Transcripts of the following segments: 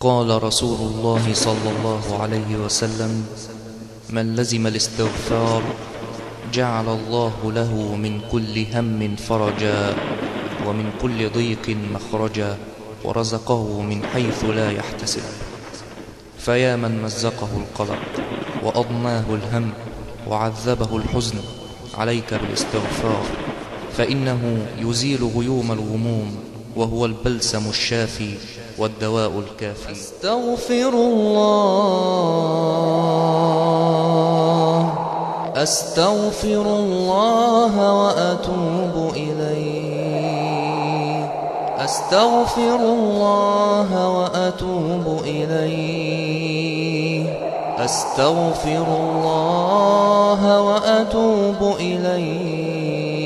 قال رسول الله صلى الله عليه وسلم من لزم الاستغفار جعل الله له من كل هم فرجا ومن كل ضيق مخرجا ورزقه من حيث لا يحتسب. فيا من مزقه القلق وأضناه الهم وعذبه الحزن عليك بالاستغفار فإنه يزيل غيوم الغموم وهو البلسم الشافي والدواء الكافي. أستغفر الله. أستغفر الله وأتوب إليه. أستغفر الله وأتوب إليه. أستغفر الله وأتوب إليه.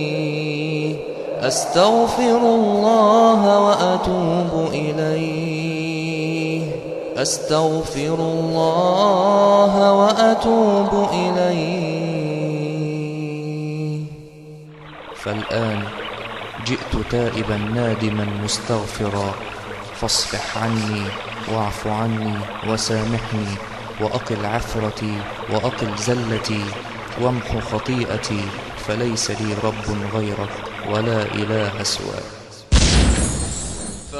أستغفر الله وأتوب إليه. أستغفر الله وأتوب إليه. فالآن جئت تائبا نادما مستغفرا فاصفح عني واعف عني وسامحني وأقل عثرتي وأقل زلتي وامح خطيئتي فليس لي رب غيرك ولا إله سواك.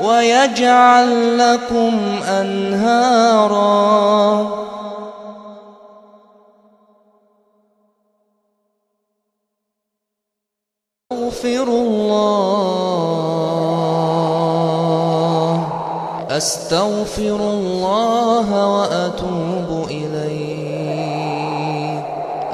ويجعل لكم أنهارا. أستغفر الله. أستغفر الله وأتوب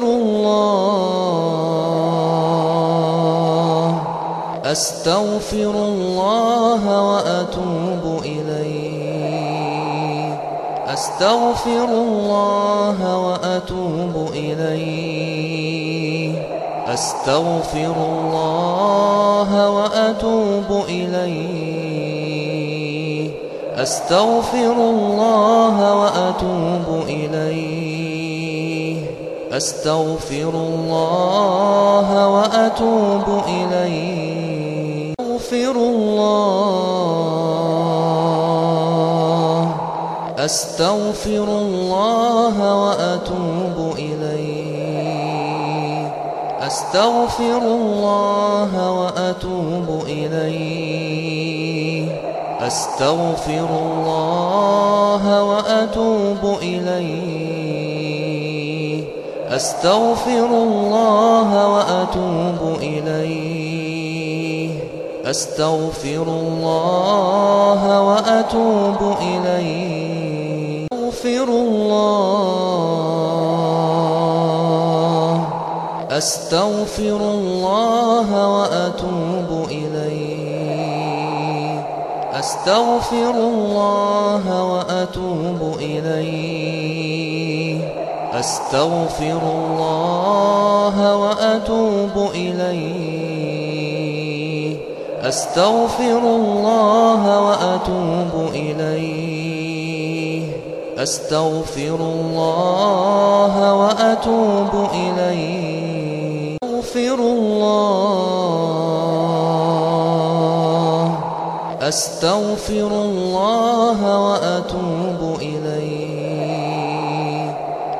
أستغفر الله. أستغفر الله وأتوب إليه. أستغفر الله وأتوب إليه. أستغفر الله وأتوب إليه. أستغفر الله وأتوب إليه. أستغفر الله وأتوب إليه. أستغفر الله. أستغفر الله وأتوب إليه. أستغفر الله وأتوب إليه. أستغفر الله وأتوب إليه. أستغفر الله وأتوب إليه. أستغفر الله وأتوب إليه. أستغفر الله. أستغفر الله وأتوب إليه. أستغفر الله وأتوب إليه. أستغفر الله وأتوب إليه. أستغفر الله وأتوب إليه. أستغفر الله وأتوب إليه. أستغفر الله. أستغفر الله وأتوب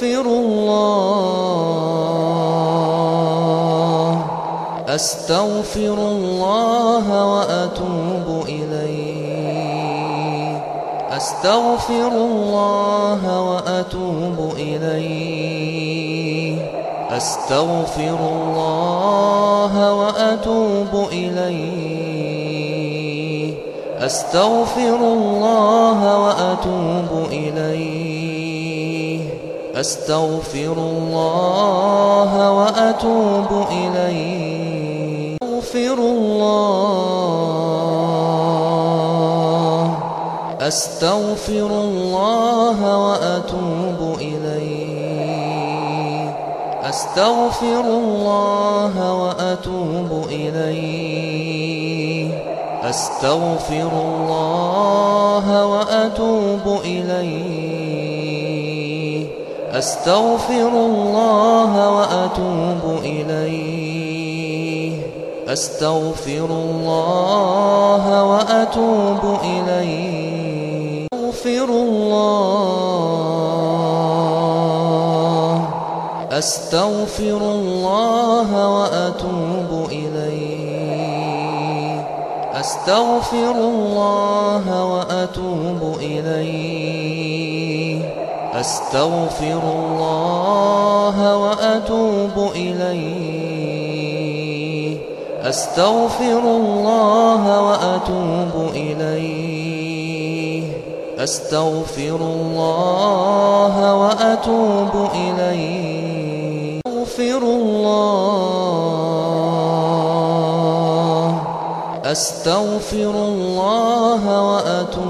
أستغفر الله. أستغفر الله وأتوب إليه. أستغفر الله وأتوب إليه. أستغفر الله وأتوب إليه. أستغفر الله وأتوب إليه. أستغفر الله وأتوب إليه. أستغفر الله. أستغفر الله وأتوب إليه. أستغفر الله وأتوب إليه. أستغفر الله وأتوب إليه. أستغفر الله وأتوب إليه. أستغفر الله وأتوب إليه. أستغفر الله. أستغفر الله وأتوب إليه. أستغفر الله وأتوب إليه. أستغفر الله وأتوب إليه. أستغفر الله وأتوب إليه. أستغفر الله وأتوب إليه. أستغفر الله. أستغفر الله وأتوب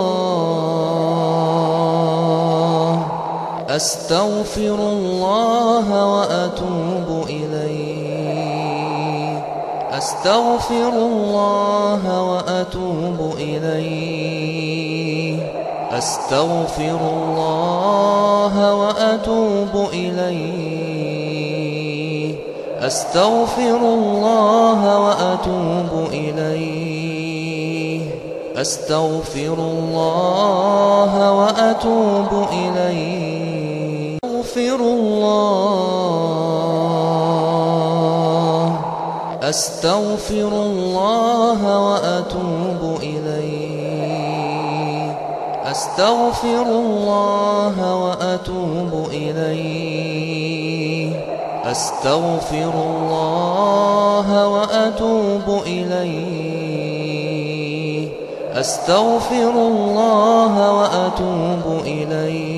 أستغفر الله وأتوب إليه. أستغفر الله وأتوب إليه. أستغفر الله وأتوب إليه. أستغفر الله وأتوب إليه. أستغفر الله وأتوب إليه. الله. أستغفر الله وأتوب إليه. أستغفر الله وأتوب إليه. أستغفر الله وأتوب إليه. أستغفر الله وأتوب إليه.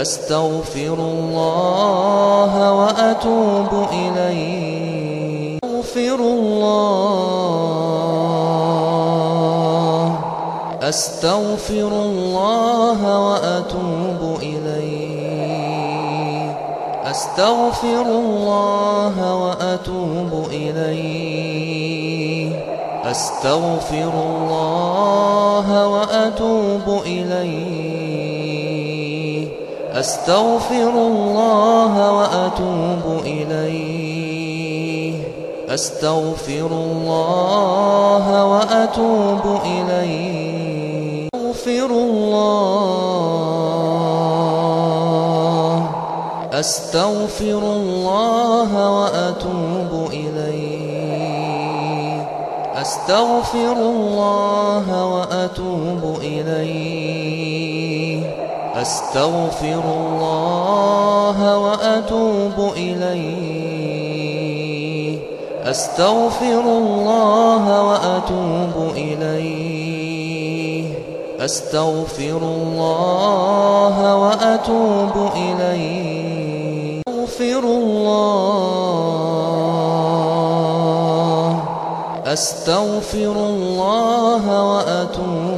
أستغفر الله وأتوب إليه. أستغفر الله. أستغفر الله وأتوب إليه. أستغفر الله وأتوب إليه. أستغفر الله وأتوب إليه. أستغفر الله وأتوب إليه. أستغفر الله وأتوب إليه. أستغفر الله. أستغفر الله وأتوب إليه. أستغفر الله وأتوب إليه. أستغفر الله وأتوب إليه. أستغفر الله وأتوب إليه. أستغفر الله وأتوب إليه. أستغفر الله. أستغفر الله وأتوب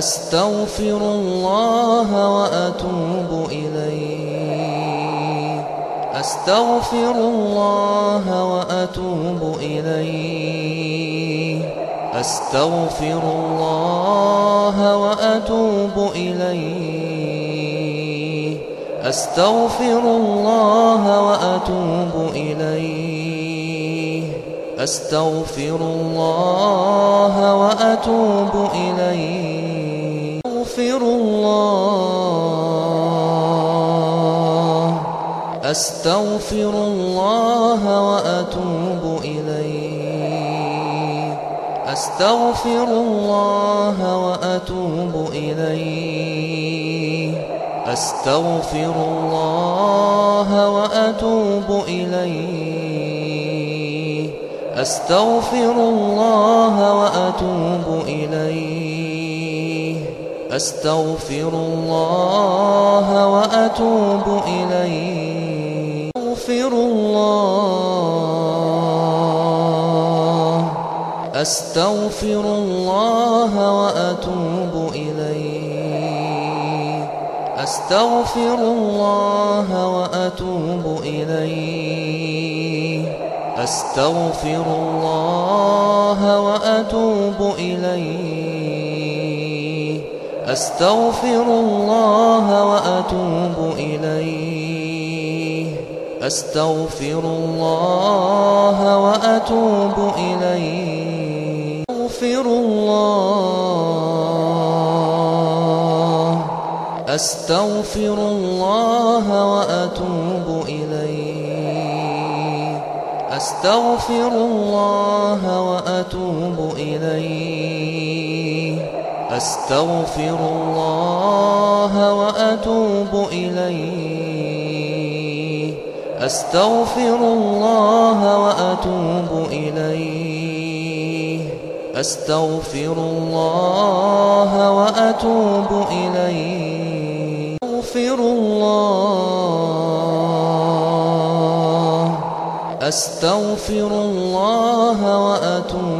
أستغفر الله وأتوب إليه. أستغفر الله وأتوب إليه. أستغفر الله وأتوب إليه. أستغفر الله وأتوب إليه. أستغفر الله وأتوب إليه. الله أستغفر الله وأتوب إليه. أستغفر الله وأتوب إليه. أستغفر الله وأتوب إليه. أستغفر الله وأتوب إليه. أستغفر الله وأتوب إليه. أستغفر الله. أستغفر الله وأتوب إليه. أستغفر الله وأتوب إليه. أستغفر الله وأتوب إليه. أستغفر الله وأتوب إليه. أستغفر الله وأتوب إليه. أستغفر الله. أستغفر الله وأتوب إليه. أستغفر الله وأتوب إليه. أستغفر الله وأتوب إليه. أستغفر الله وأتوب إليه. أستغفر الله وأتوب إليه. أستغفر الله. أستغفر الله وأتوب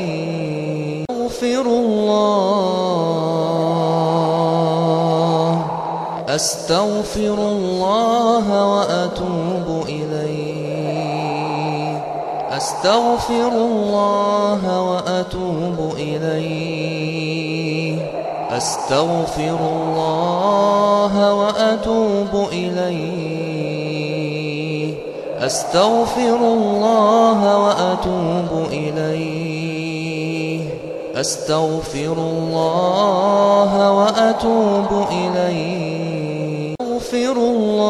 الله. أستغفر الله وأتوب إليه. أستغفر الله وأتوب إليه. أستغفر الله وأتوب إليه. أستغفر الله وأتوب إليه. أستغفر الله وأتوب إليه. أستغفر الله.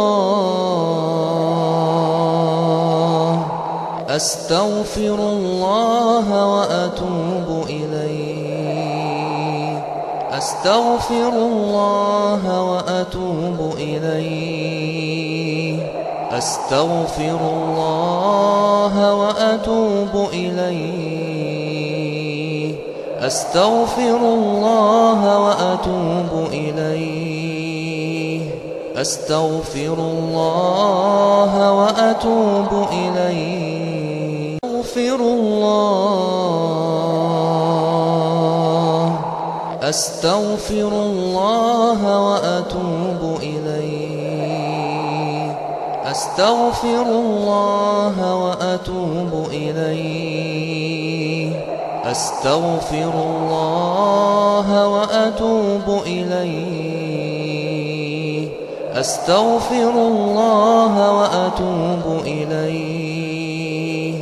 أستغفر الله وأتوب إليه. أستغفر الله وأتوب إليه. أستغفر الله وأتوب إليه. أستغفر الله وأتوب إليه. أستغفر الله وأتوب إليه. أستغفر الله. أستغفر الله وأتوب إليه. أستغفر الله وأتوب إليه. أستغفر الله وأتوب إليه. أستغفر الله وأتوب إليه.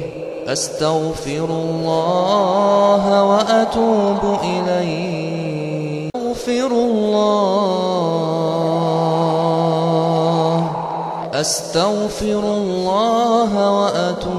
أستغفر الله وأتوب إليه. أستغفر الله. أستغفر الله وأتوب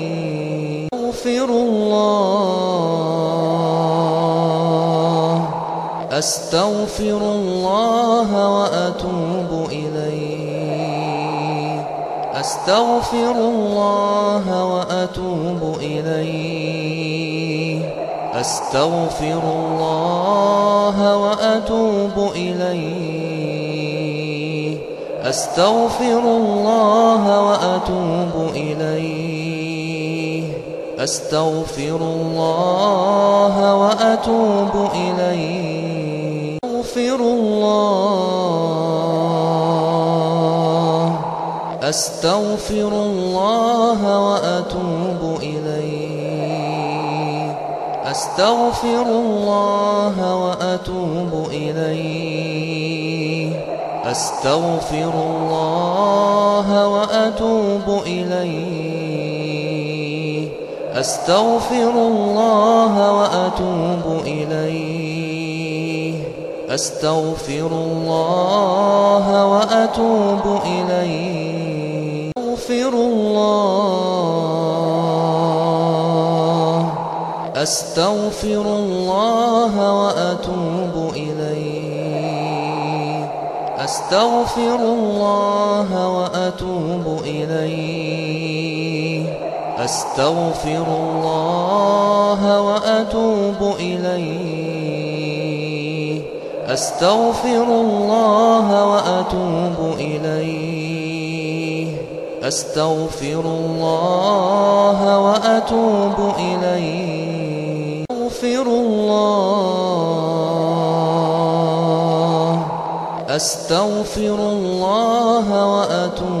أستغفر الله. أستغفر الله وأتوب إليه. أستغفر الله وأتوب إليه. أستغفر الله وأتوب إليه. أستغفر الله وأتوب إليه. أستغفر الله وأتوب إليه. أستغفر الله. أستغفر الله وأتوب إليه. أستغفر الله وأتوب إليه. أستغفر الله وأتوب إليه. أستغفر الله وأتوب إليه. أستغفر الله وأتوب إليه. أستغفر الله. أستغفر الله وأتوب إليه. أستغفر الله وأتوب إليه. أستغفر الله وأتوب إليه. أستغفر الله وأتوب إليه. أستغفر الله وأتوب إليه. أستغفر الله. أستغفر الله وأتوب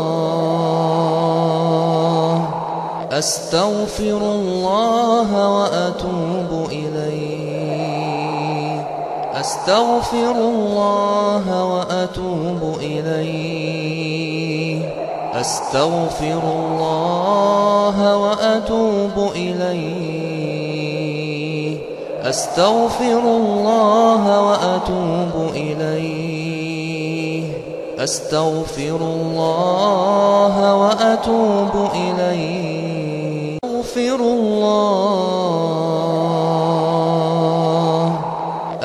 أستغفر الله وأتوب إليه. أستغفر الله وأتوب إليه. أستغفر الله وأتوب إليه. أستغفر الله وأتوب إليه. أستغفر الله وأتوب إليه. أستغفر الله.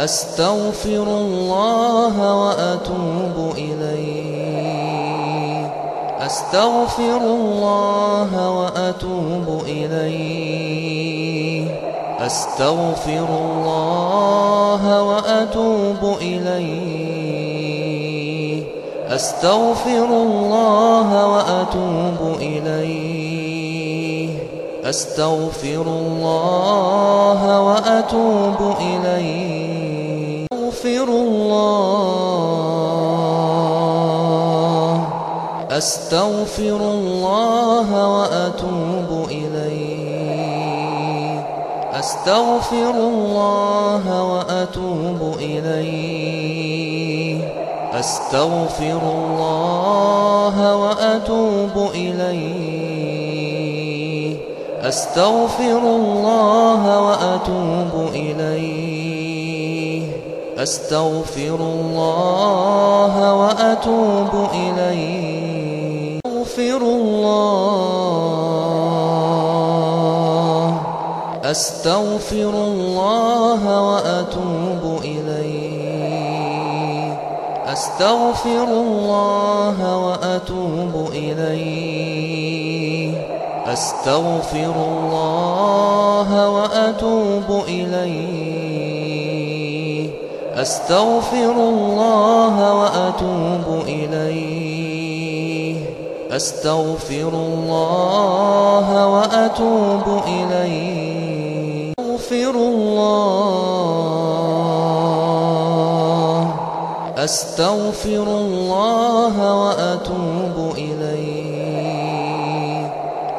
أستغفر الله وأتوب إليه. أستغفر الله وأتوب إليه. أستغفر الله وأتوب إليه. أستغفر الله وأتوب إليه. أستغفر الله وأتوب إليه. أستغفر الله. أستغفر الله وأتوب إليه. أستغفر الله وأتوب إليه. أستغفر الله وأتوب إليه. أستغفر الله وأتوب إليه. أستغفر الله وأتوب إليه. أستغفر الله. أستغفر الله وأتوب إليه. أستغفر الله وأتوب إليه. أستغفر الله وأتوب إليه. أستغفر الله وأتوب إليه. أستغفر الله وأتوب إليه. أستغفر الله. أستغفر الله وأتوب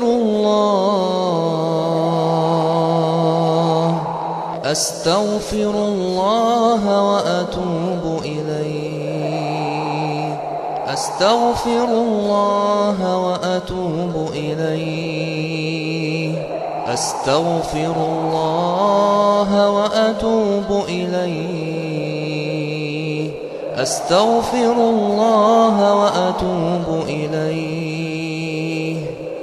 أستغفر الله. أستغفر الله وأتوب إليه. أستغفر الله وأتوب إليه. أستغفر الله وأتوب إليه. أستغفر الله وأتوب إليه.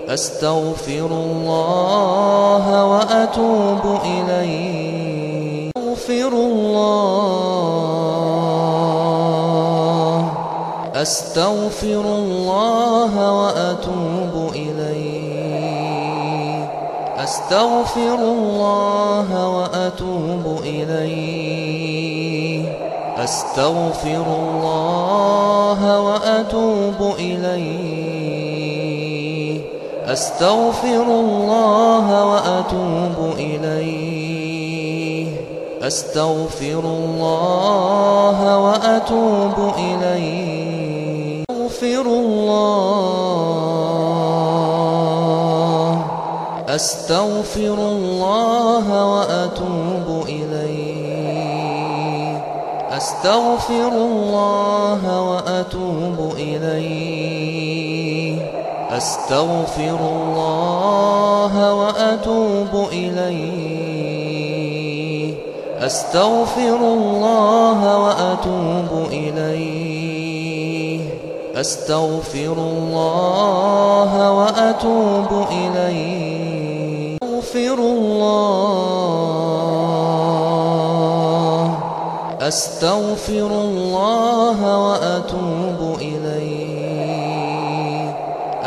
أستغفر الله وأتوب إليه. أستغفر الله. أستغفر الله وأتوب إليه. أستغفر الله وأتوب إليه. أستغفر الله وأتوب إليه. أستغفر الله وأتوب إليه. أستغفر الله وأتوب إليه. أستغفر الله. أستغفر الله وأتوب إليه. أستغفر الله وأتوب إليه. أستغفر الله وأتوب إليه. أستغفر الله وأتوب إليه. أستغفر الله وأتوب إليه. أستغفر الله. أستغفر الله وأتوب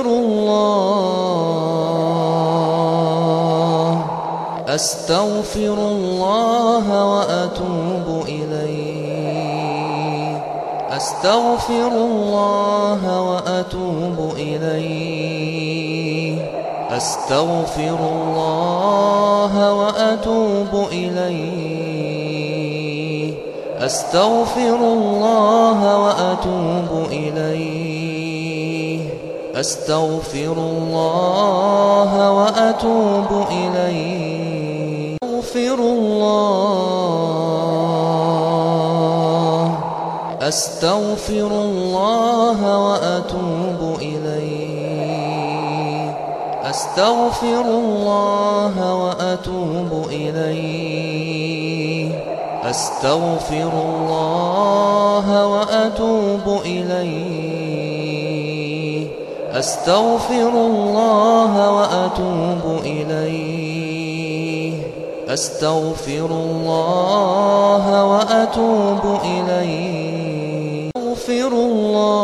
أستغفر الله. أستغفر الله وأتوب إليه. أستغفر الله وأتوب إليه. أستغفر الله وأتوب إليه. أستغفر الله وأتوب إليه. أستغفر الله وأتوب إليه. أستغفر الله. أستغفر الله وأتوب إليه. أستغفر الله وأتوب إليه. أستغفر الله وأتوب إليه. أستغفر الله وأتوب إليه. أستغفر الله وأتوب إليه. أستغفر الله.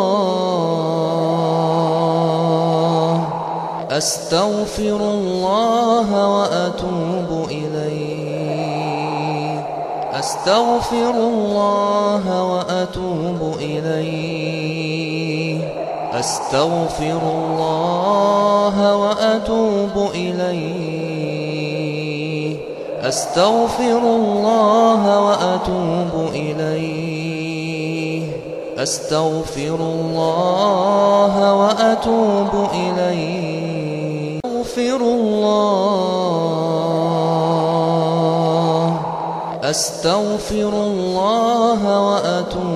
أستغفر الله وأتوب إليه. أستغفر الله وأتوب إليه. أستغفر الله وأتوب إليه. أستغفر الله وأتوب إليه. أستغفر الله وأتوب إليه. أستغفر الله. أستغفر الله وأتوب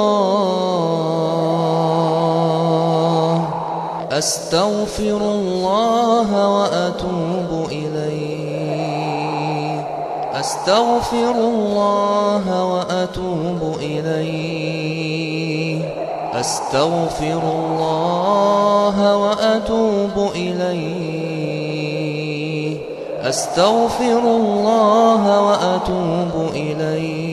الله. أستغفر الله وأتوب إليه. أستغفر الله وأتوب إليه. أستغفر الله وأتوب إليه. أستغفر الله وأتوب إليه.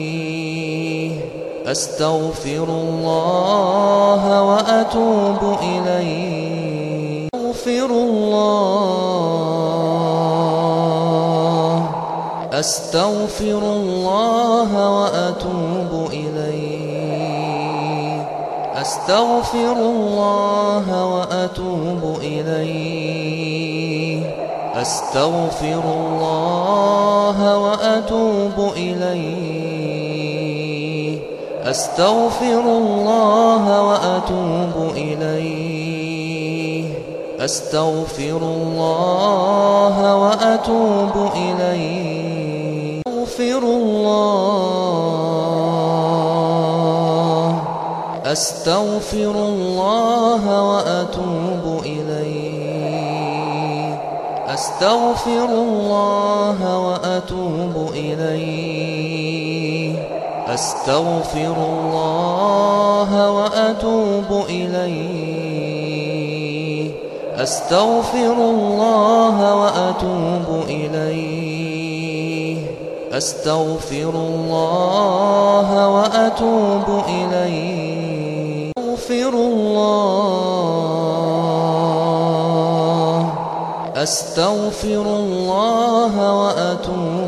أستغفر الله وأتوب إليه. أستغفر الله. أستغفر الله وأتوب إليه. أستغفر الله وأتوب إليه. أستغفر الله وأتوب إليه. أستغفر الله وأتوب إليه. أستغفر الله وأتوب إليه. أستغفر الله. أستغفر الله وأتوب إليه. أستغفر الله وأتوب إليه. أستغفر الله وأتوب إليه. أستغفر الله وأتوب إليه. أستغفر الله وأتوب إليه. أستغفر الله. أستغفر الله وأتوب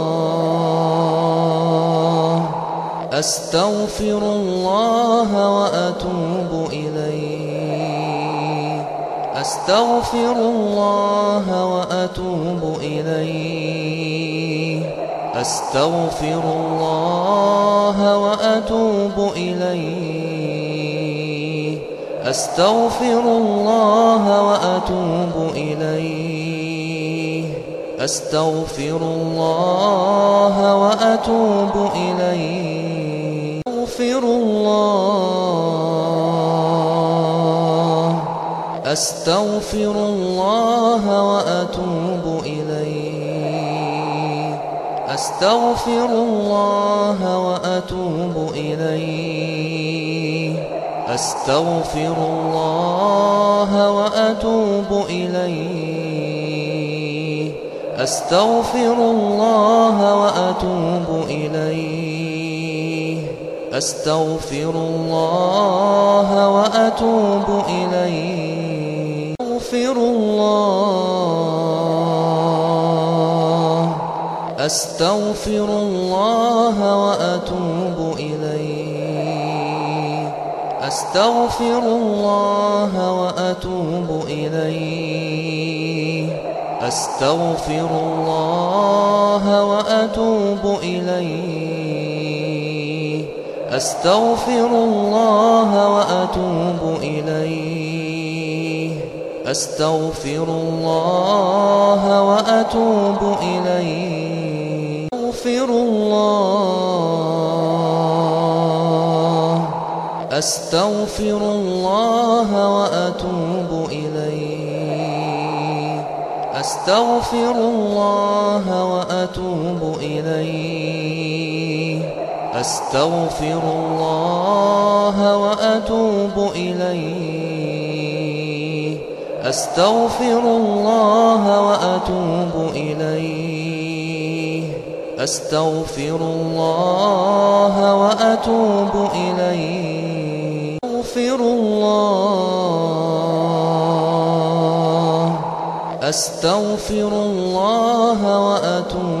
أستغفر الله وأتوب إليه. أستغفر الله وأتوب إليه. أستغفر الله وأتوب إليه. أستغفر الله وأتوب إليه. أستغفر الله وأتوب إليه. أستغفر الله. أستغفر الله وأتوب إليه. أستغفر الله وأتوب إليه. أستغفر الله وأتوب إليه. أستغفر الله وأتوب إليه. أستغفر الله وأتوب إليه. أستغفر الله. أستغفر الله وأتوب إليه. أستغفر الله وأتوب إليه. أستغفر الله وأتوب إليه. أستغفر الله وأتوب إليه. أستغفر الله وأتوب إليه. أستغفر الله. أستغفر الله وأتوب إليه. أستغفر الله وأتوب إليه. أستغفر الله وأتوب إليه. أستغفر الله وأتوب إليه. أستغفر الله وأتوب إليه. أستغفر الله. أستغفر الله وأتوب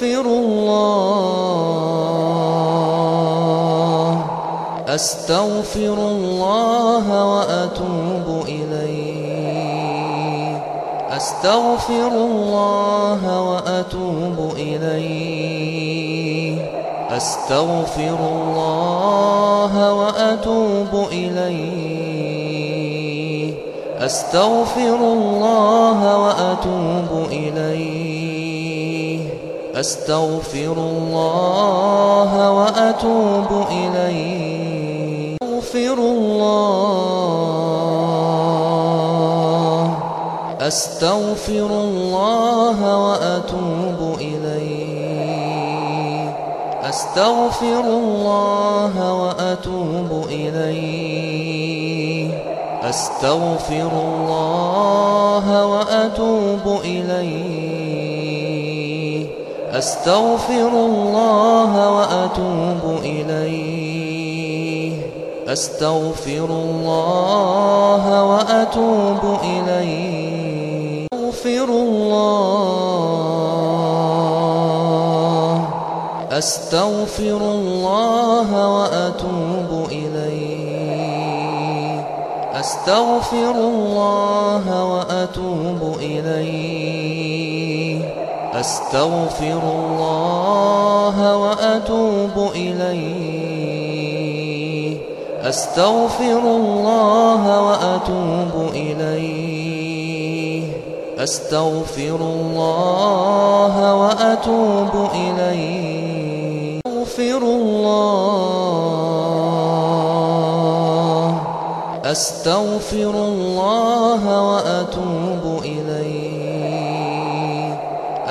أستغفر الله. أستغفر الله وأتوب إليه. أستغفر الله وأتوب إليه. أستغفر الله وأتوب إليه. أستغفر الله وأتوب إليه. أستغفر الله وأتوب إليه. أستغفر الله. أستغفر الله وأتوب إليه. أستغفر الله وأتوب إليه. أستغفر الله وأتوب إليه. أستغفر الله وأتوب إليه. أستغفر الله وأتوب إليه. أستغفر الله. أستغفر الله وأتوب إليه. أستغفر الله وأتوب إليه. أستغفر الله وأتوب إليه. أستغفر الله وأتوب إليه. أستغفر الله وأتوب إليه. أستغفر الله. أستغفر الله وأتوب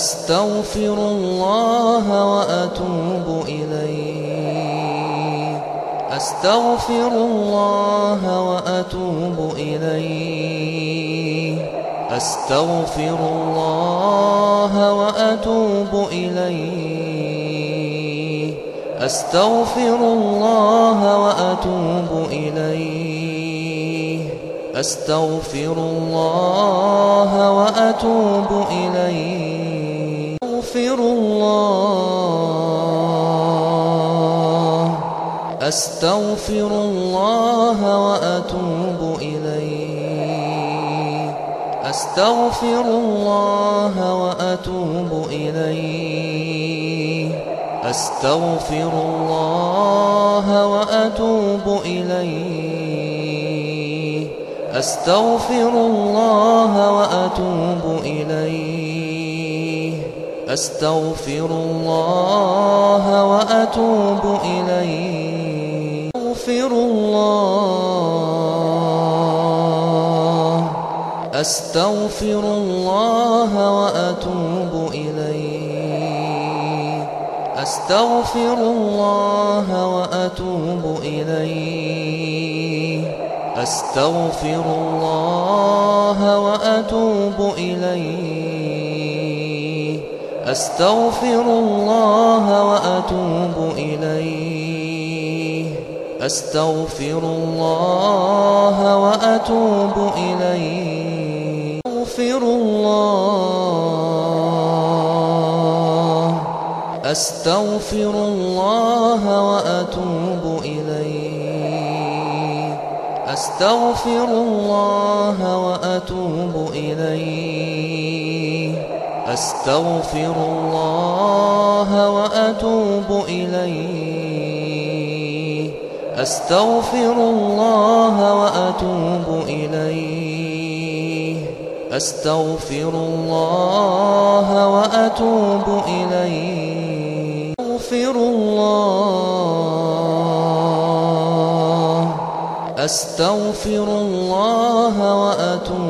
أستغفر الله وأتوب إليه. أستغفر الله وأتوب إليه. أستغفر الله وأتوب إليه. أستغفر الله وأتوب إليه. أستغفر الله وأتوب إليه. الله. أستغفر الله وأتوب إليه. أستغفر الله وأتوب إليه. أستغفر الله وأتوب إليه. أستغفر الله وأتوب إليه. أستغفر الله وأتوب إليه. أستغفر الله. أستغفر الله وأتوب إليه. أستغفر الله وأتوب إليه. أستغفر الله وأتوب إليه. أستغفر الله وأتوب إليه. أستغفر الله وأتوب إليه. أستغفر الله. أستغفر الله وأتوب إليه. أستغفر الله وأتوب إليه. أستغفر الله وأتوب إليه. أستغفر الله وأتوب إليه. أستغفر الله وأتوب إليه. أستغفر الله. أستغفر الله وأتوب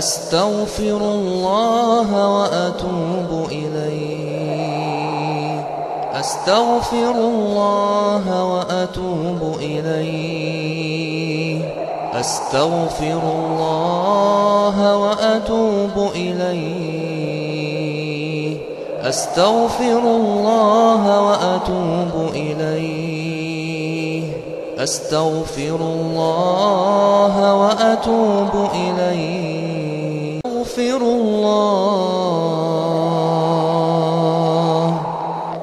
أستغفر الله وأتوب إليه. أستغفر الله وأتوب إليه. أستغفر الله وأتوب إليه. أستغفر الله وأتوب إليه. أستغفر الله وأتوب إليه. الله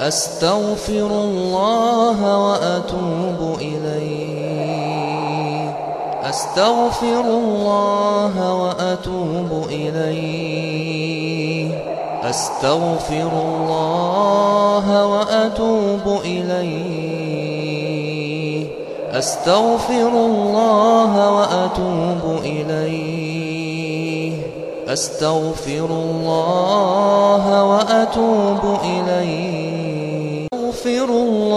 أستغفر الله وأتوب إليه. أستغفر الله وأتوب إليه. أستغفر الله وأتوب إليه. أستغفر الله وأتوب إليه. أستغفر الله وأتوب إليه. أستغفر الله.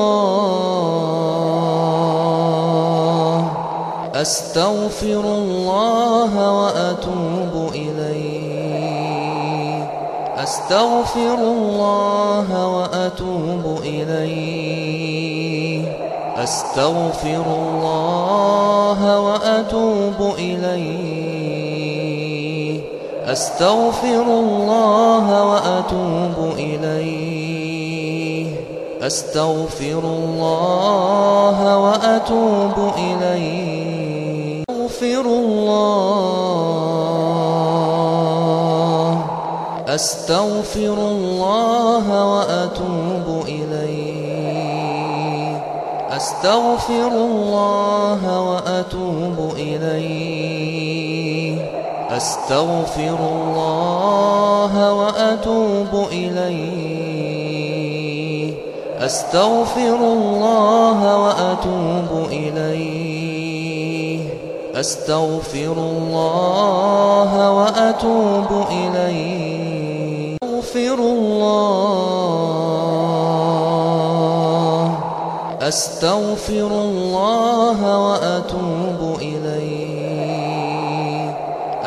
أستغفر الله وأتوب إليه. أستغفر الله وأتوب إليه. أستغفر الله وأتوب إليه. أستغفر الله وأتوب إليه. أستغفر الله وأتوب إليه. أستغفر الله. أستغفر الله وأتوب إليه. أستغفر الله وأتوب إليه. أستغفر الله وأتوب إليه. أستغفر الله وأتوب إليه. أستغفر الله وأتوب إليه. أستغفر الله. أستغفر الله وأتوب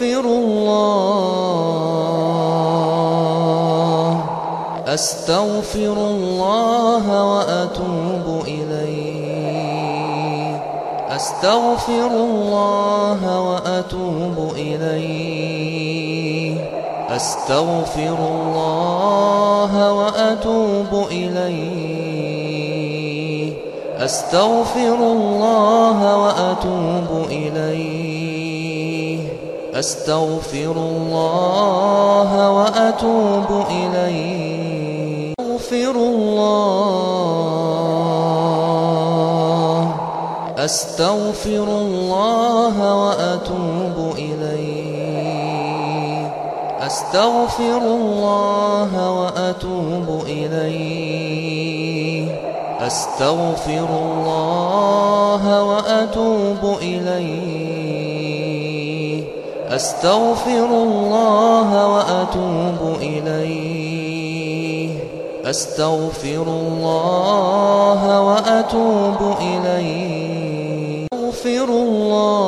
أستغفر الله. أستغفر الله وأتوب إليه. أستغفر الله وأتوب إليه. أستغفر الله وأتوب إليه. أستغفر الله وأتوب إليه. أستغفر الله وأتوب إليه. أستغفر الله. أستغفر الله وأتوب إليه. أستغفر الله وأتوب إليه. أستغفر الله وأتوب إليه. أستغفر الله وأتوب إليه. أستغفر الله وأتوب إليه. أستغفر الله.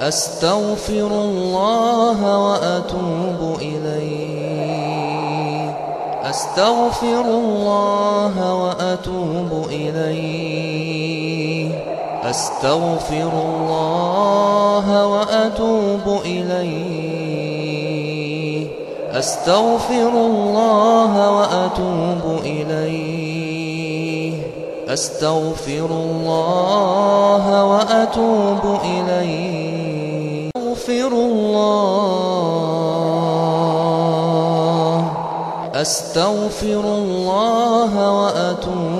أستغفر الله وأتوب إليه. أستغفر الله وأتوب إليه. أستغفر الله وأتوب إليه. أستغفر الله وأتوب إليه. أستغفر الله وأتوب إليه. أستغفر الله. أستغفر الله وأتوب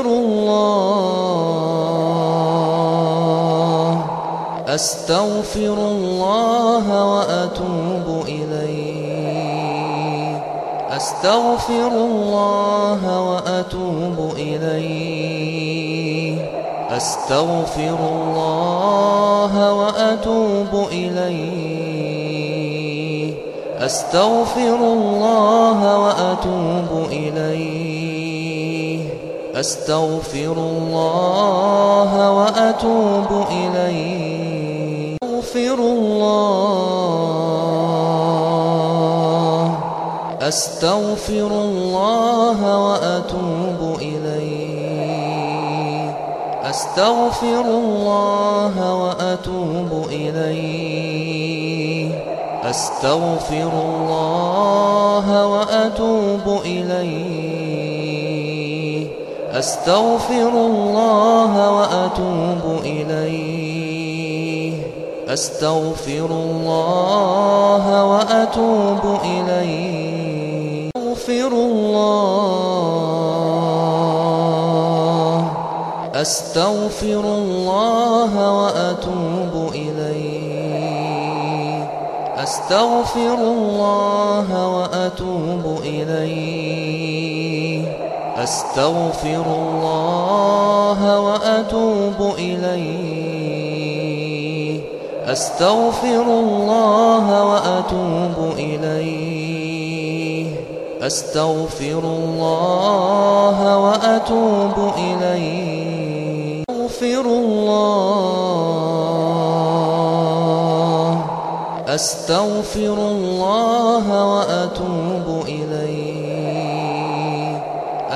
أستغفر الله. أستغفر الله وأتوب إليه. أستغفر الله وأتوب إليه. أستغفر الله وأتوب إليه. أستغفر الله وأتوب إليه. أستغفر الله وأتوب إليه. أستغفر الله. أستغفر الله وأتوب إليه. أستغفر الله وأتوب إليه. أستغفر الله وأتوب إليه. أستغفر الله وأتوب إليه. أستغفر الله وأتوب إليه. أستغفر الله. أستغفر الله وأتوب إليه. أستغفر الله وأتوب إليه. أستغفر الله وأتوب إليه. أستغفر الله وأتوب إليه. أستغفر الله وأتوب إليه. أستغفر الله. أستغفر الله وأتوب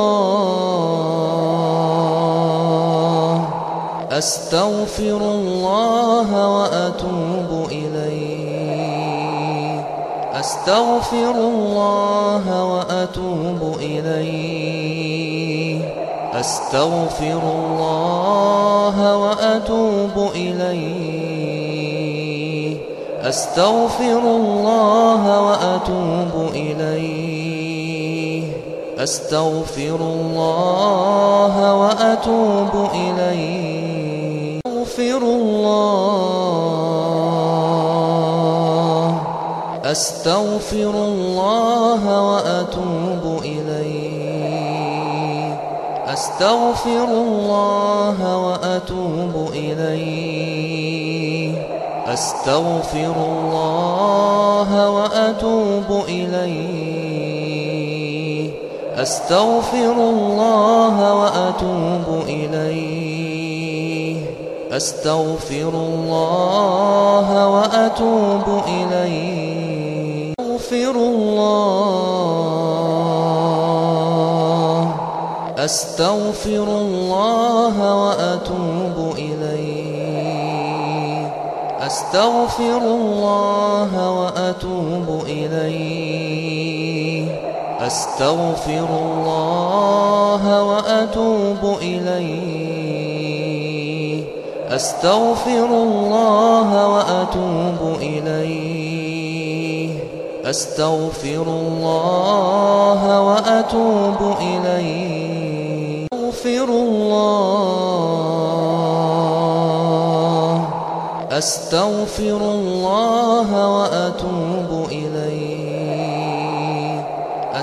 الله. أستغفر الله وأتوب إليه. أستغفر الله وأتوب إليه. أستغفر الله وأتوب إليه. أستغفر الله وأتوب إليه. أستغفر الله وأتوب إليه. أستغفر الله. أستغفر الله وأتوب إليه. أستغفر الله وأتوب إليه. أستغفر الله وأتوب إليه. أستغفر الله وأتوب إليه. أستغفر الله وأتوب إليه. أستغفر الله. أستغفر الله وأتوب إليه. أستغفر الله وأتوب إليه. أستغفر الله وأتوب إليه. أستغفر الله وأتوب إليه. أستغفر الله وأتوب إليه. أستغفر الله. أستغفر الله وأتوب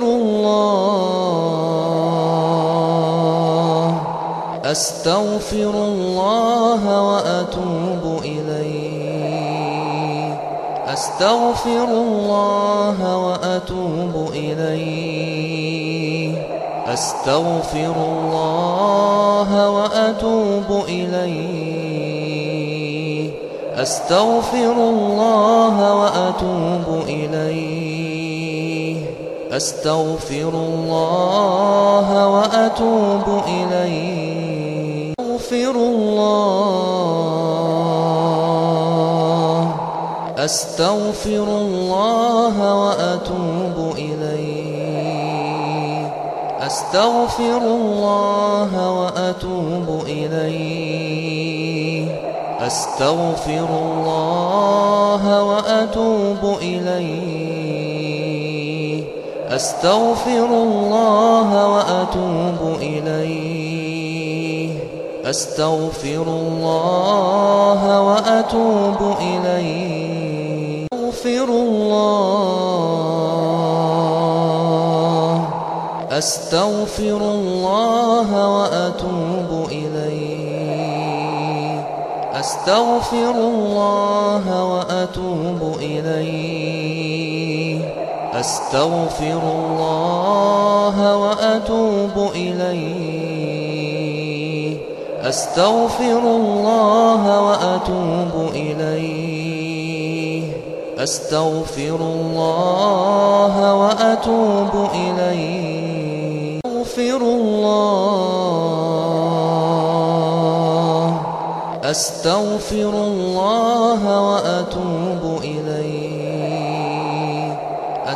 أستغفر الله. أستغفر الله وأتوب إليه. أستغفر الله وأتوب إليه. أستغفر الله وأتوب إليه. أستغفر الله وأتوب إليه. أستغفر الله وأتوب إليه. أستغفر الله. أستغفر الله وأتوب إليه. أستغفر الله وأتوب إليه. أستغفر الله وأتوب إليه. أستغفر الله وأتوب إليه. أستغفر الله وأتوب إليه. أستغفر الله. أستغفر الله وأتوب إليه. أستغفر الله وأتوب إليه. أستغفر الله وأتوب إليه. أستغفر الله وأتوب إليه. أستغفر الله وأتوب إليه. أستغفر الله. أستغفر الله وأتوب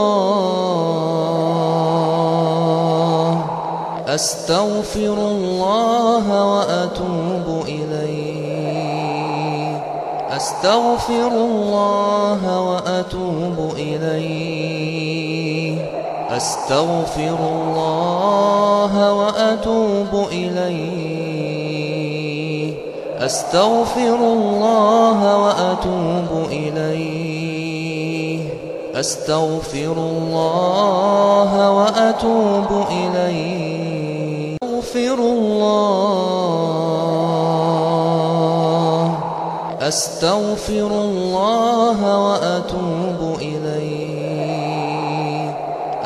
الله أستغفر الله وأتوب إليه. أستغفر الله وأتوب إليه. أستغفر الله وأتوب إليه. أستغفر الله وأتوب إليه. أستغفر الله وأتوب إليه. أستغفر الله. أستغفر الله وأتوب إليه.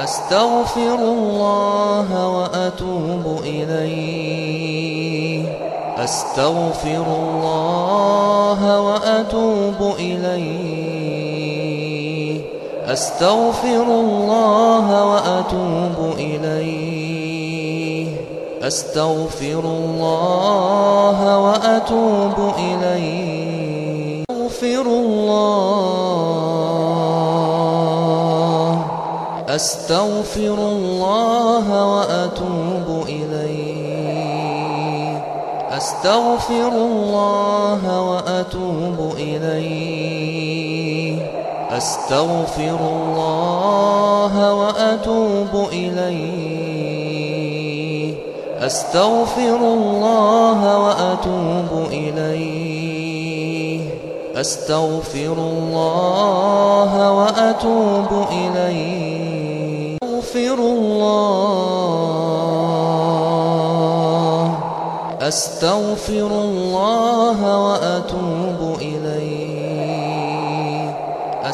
أستغفر الله وأتوب إليه. أستغفر الله وأتوب إليه. أستغفر الله وأتوب إليه. أستغفر الله وأتوب إليه. أستغفر الله. أستغفر الله وأتوب إليه. أستغفر الله وأتوب إليه. أستغفر الله وأتوب إليه. أستغفر الله وأتوب إليه. أستغفر الله وأتوب إليه. أستغفر الله. أستغفر الله وأتوب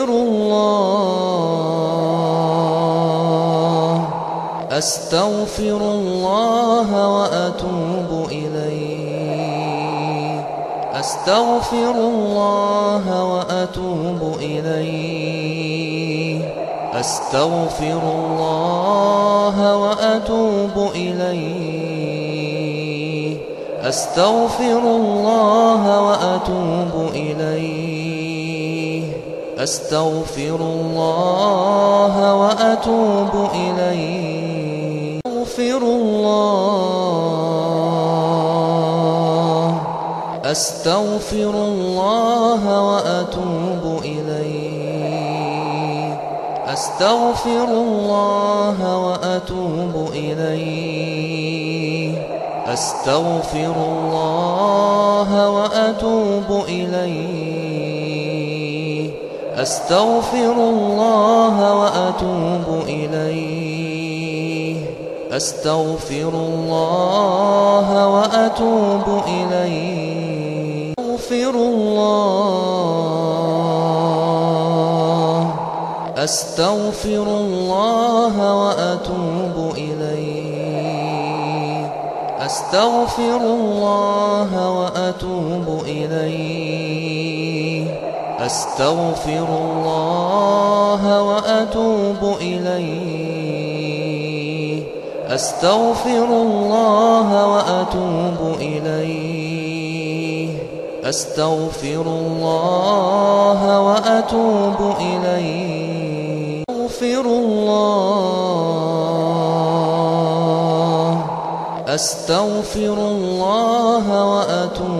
أستغفر الله. أستغفر الله وأتوب إليه. أستغفر الله وأتوب إليه. أستغفر الله وأتوب إليه. أستغفر الله وأتوب إليه. أستغفر الله وأتوب إليه. أستغفر الله. أستغفر الله وأتوب إليه. أستغفر الله وأتوب إليه. أستغفر الله وأتوب إليه. أستغفر الله وأتوب إليه. أستغفر الله وأتوب إليه. أستغفر الله. أستغفر الله وأتوب إليه. أستغفر الله وأتوب إليه. أستغفر الله وأتوب إليه. أستغفر الله وأتوب إليه. أستغفر الله وأتوب إليه. أستغفر الله. أستغفر الله وأتوب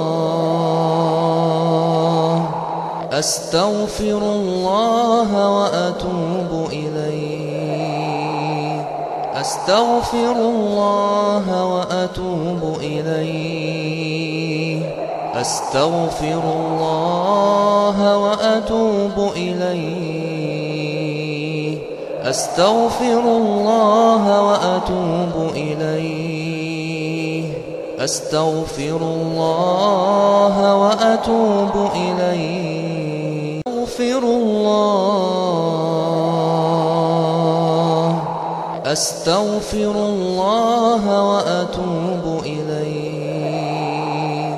أستغفر الله وأتوب إليه. أستغفر الله وأتوب إليه. أستغفر الله وأتوب إليه. أستغفر الله وأتوب إليه. أستغفر الله وأتوب إليه. أستغفر الله. أستغفر الله وأتوب إليه.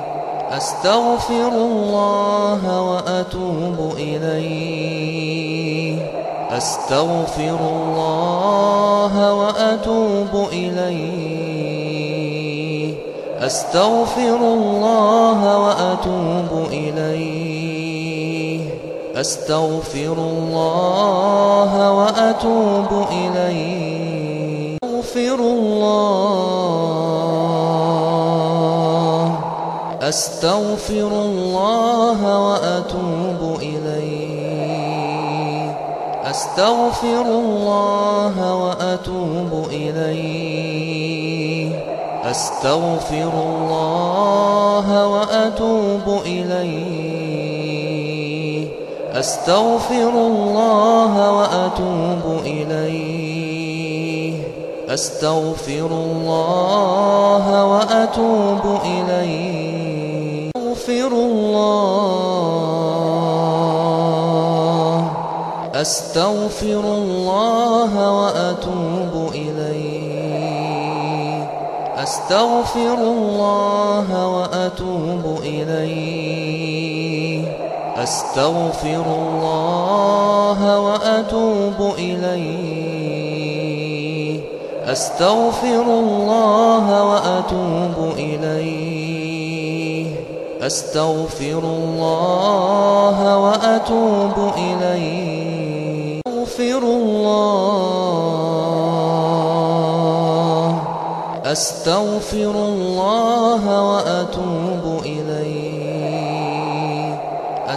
أستغفر الله وأتوب إليه. أستغفر الله وأتوب إليه. أستغفر الله وأتوب إليه. أستغفر الله وأتوب إليه. أستغفر الله. أستغفر الله وأتوب إليه. أستغفر الله وأتوب إليه. أستغفر الله وأتوب إليه. أستغفر الله وأتوب إليه. أستغفر الله وأتوب إليه. أستغفر الله. أستغفر الله وأتوب إليه. أستغفر الله وأتوب إليه. أستغفر الله وأتوب إليه. أستغفر الله وأتوب إليه. أستغفر الله وأتوب إليه. أستغفر الله. أستغفر الله وأتوب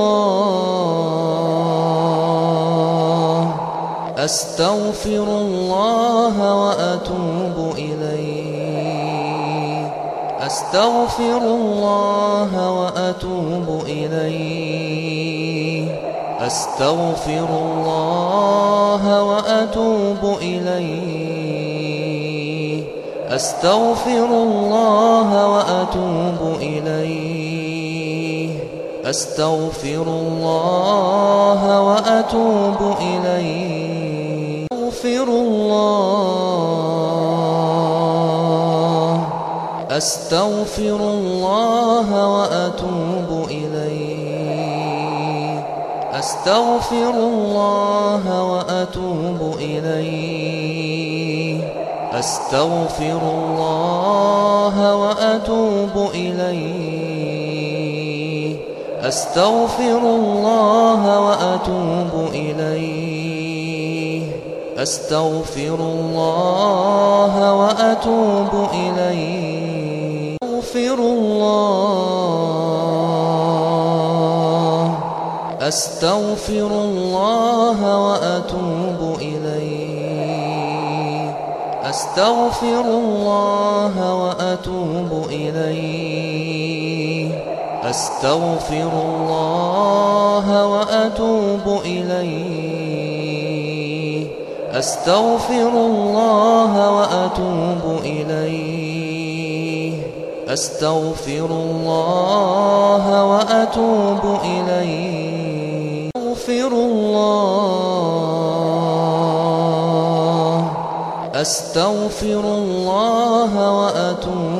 الله. أستغفر الله وأتوب إليه. أستغفر الله وأتوب إليه. أستغفر الله وأتوب إليه. أستغفر الله وأتوب إليه. أستغفر الله وأتوب إليه. أستغفر الله. أستغفر الله وأتوب إليه. أستغفر الله وأتوب إليه. أستغفر الله وأتوب إليه. أستغفر الله وأتوب إليه. أستغفر الله وأتوب إليه. أستغفر الله. أستغفر الله وأتوب إليه. أستغفر الله وأتوب إليه. أستغفر الله وأتوب إليه. أستغفر الله وأتوب إليه. أستغفر الله وأتوب إليه. أستغفر الله. أستغفر الله وأتوب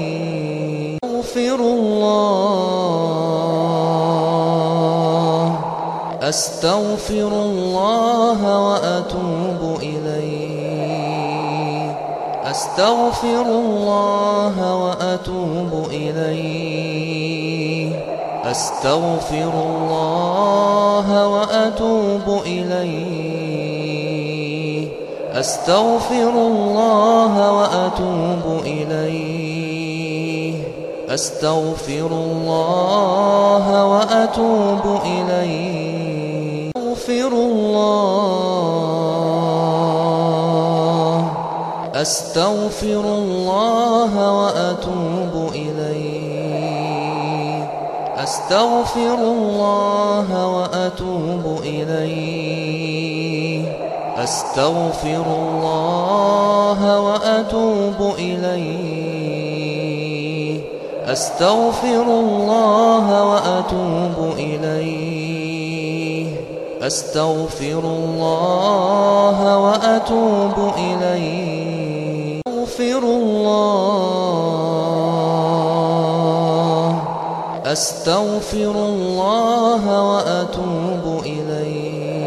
الله. أستغفر الله وأتوب إليه. أستغفر الله وأتوب إليه. أستغفر الله وأتوب إليه. أستغفر الله وأتوب إليه. أستغفر الله وأتوب إليه. أستغفر الله. أستغفر الله وأتوب إليه. أستغفر الله وأتوب إليه. أستغفر الله وأتوب إليه. أستغفر الله وأتوب إليه. أستغفر الله وأتوب إليه. أستغفر الله. أستغفر الله وأتوب إليه.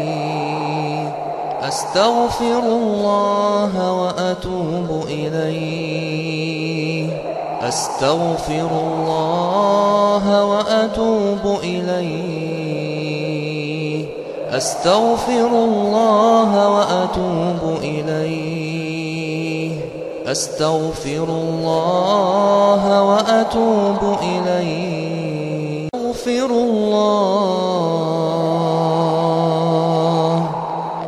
أستغفر الله وأتوب إليه. أستغفر الله وأتوب إليه. أستغفر الله وأتوب إليه. أستغفر الله وأتوب إليه. أستغفر الله.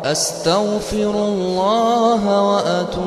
أستغفر الله وأتوب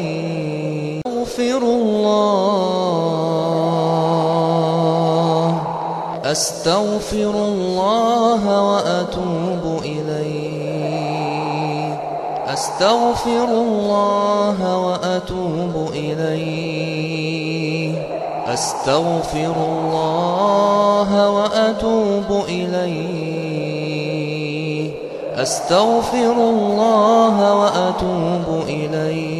الله. أستغفر الله وأتوب إليه. أستغفر الله وأتوب إليه. أستغفر الله وأتوب إليه. أستغفر الله وأتوب إليه.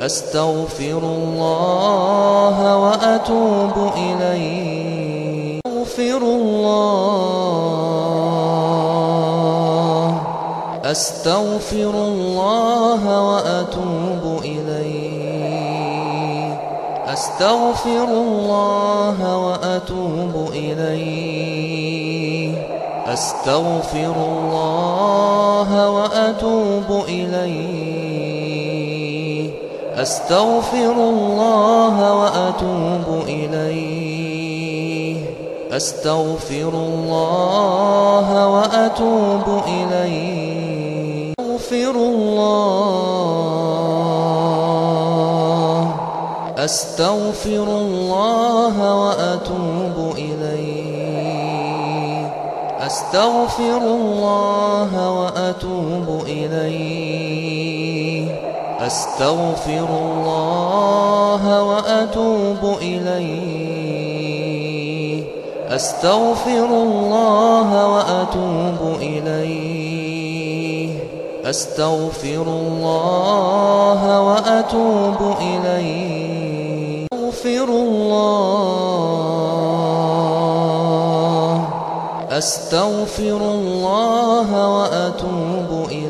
أستغفر الله وأتوب إليه. أستغفر الله. أستغفر الله وأتوب إليه. أستغفر الله وأتوب إليه. أستغفر الله وأتوب إليه. أستغفر الله وأتوب إليه. أستغفر الله وأتوب إليه. أستغفر الله. أستغفر الله وأتوب إليه. أستغفر الله وأتوب إليه. أستغفر الله وأتوب إليه. أستغفر الله وأتوب إليه. أستغفر الله وأتوب إليه. أستغفر الله. أستغفر الله وأتوب إليه.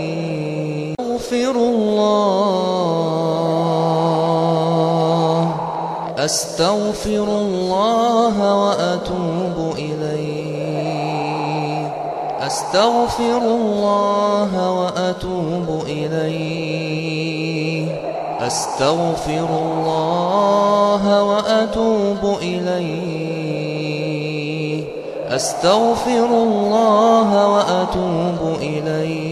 أستغفر الله. أستغفر الله وأتوب إليه. أستغفر الله وأتوب إليه. أستغفر الله وأتوب إليه. أستغفر الله وأتوب إليه.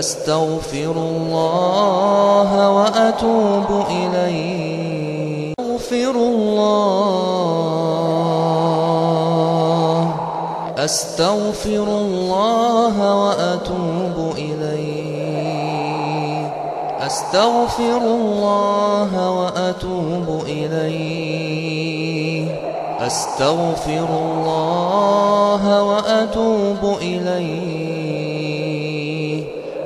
أستغفر الله وأتوب إليه. أستغفر الله. أستغفر الله وأتوب إليه. أستغفر الله وأتوب إليه. أستغفر الله وأتوب إليه.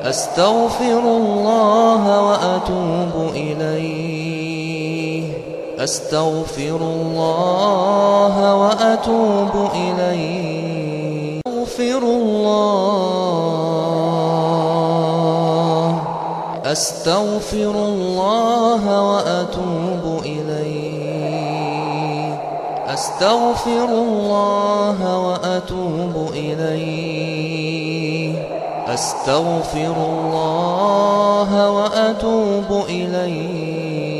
أستغفر الله وأتوب إليه. أستغفر الله وأتوب إليه. أستغفر الله. أستغفر الله وأتوب إليه. أستغفر الله وأتوب إليه. أستغفر الله وأتوب إليه.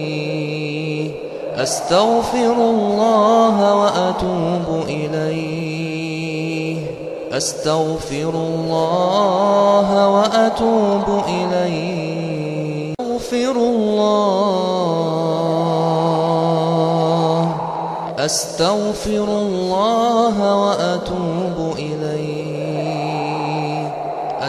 أستغفر الله وأتوب إليه. أستغفر الله وأتوب إليه. أستغفر الله. أستغفر الله وأتوب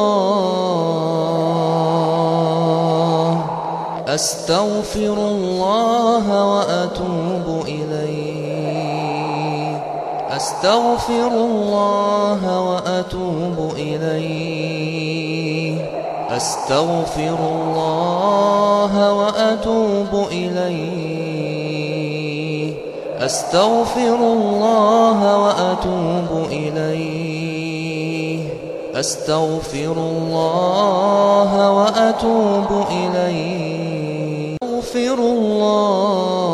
الله. أستغفر الله وأتوب إليه. أستغفر الله وأتوب إليه. أستغفر الله وأتوب إليه. أستغفر الله وأتوب إليه. أستغفر الله وأتوب إليه. أستغفر الله.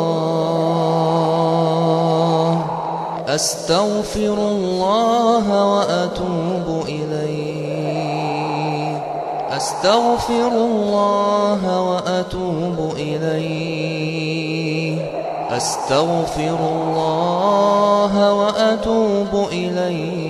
أستغفر الله وأتوب إليه. أستغفر الله وأتوب إليه. أستغفر الله وأتوب إليه.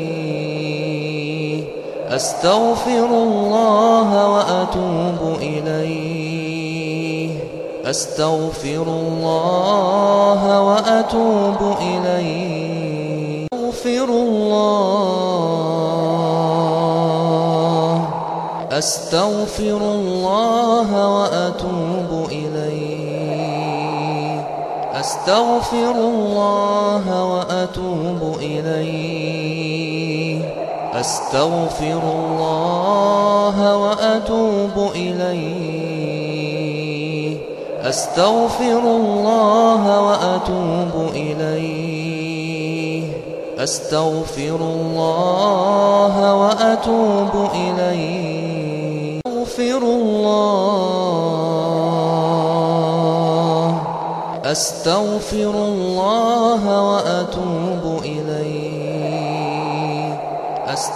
أستغفر الله وأتوب إليه. أستغفر الله وأتوب إليه. أستغفر الله. أستغفر الله وأتوب إليه. أستغفر الله وأتوب إليه. أستغفر الله وأتوب إليه. أستغفر الله وأتوب إليه. أستغفر الله وأتوب إليه. أستغفر الله. أستغفر الله وأتوب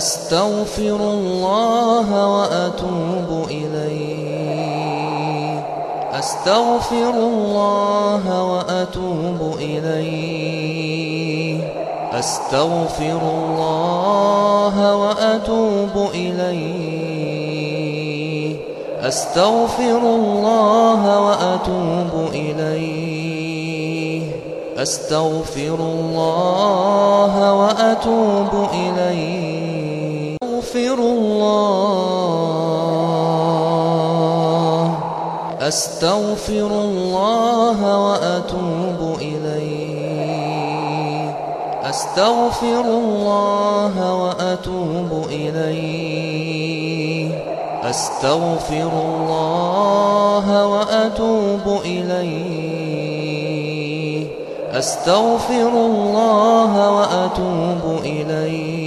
أستغفر الله وأتوب إليه. أستغفر الله وأتوب إليه. أستغفر الله وأتوب إليه. أستغفر الله وأتوب إليه. أستغفر الله وأتوب إليه. الله. أستغفر الله وأتوب إليه. أستغفر الله وأتوب إليه. أستغفر الله وأتوب إليه. أستغفر الله وأتوب إليه.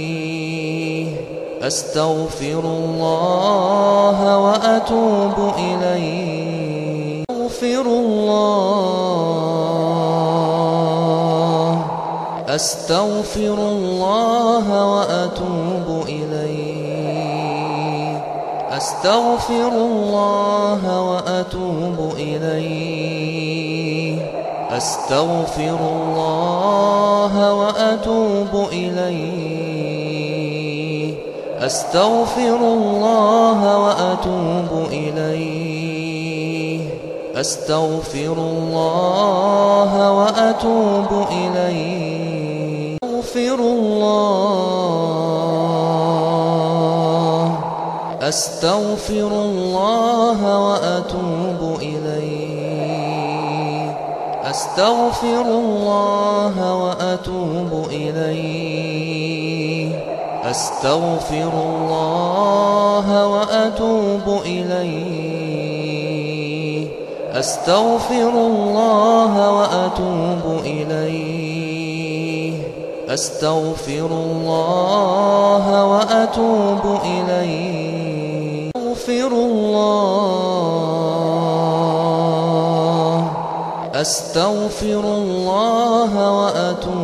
أستغفر الله وأتوب إليه. أستغفر الله. أستغفر الله وأتوب إليه. أستغفر الله وأتوب إليه. أستغفر الله وأتوب إليه. أستغفر الله وأتوب إليه. أستغفر الله وأتوب إليه. أستغفر الله. أستغفر الله وأتوب إليه. أستغفر الله وأتوب إليه. أستغفر الله وأتوب إليه. أستغفر الله وأتوب إليه. أستغفر الله وأتوب إليه. أستغفر الله. أستغفر الله وأتوب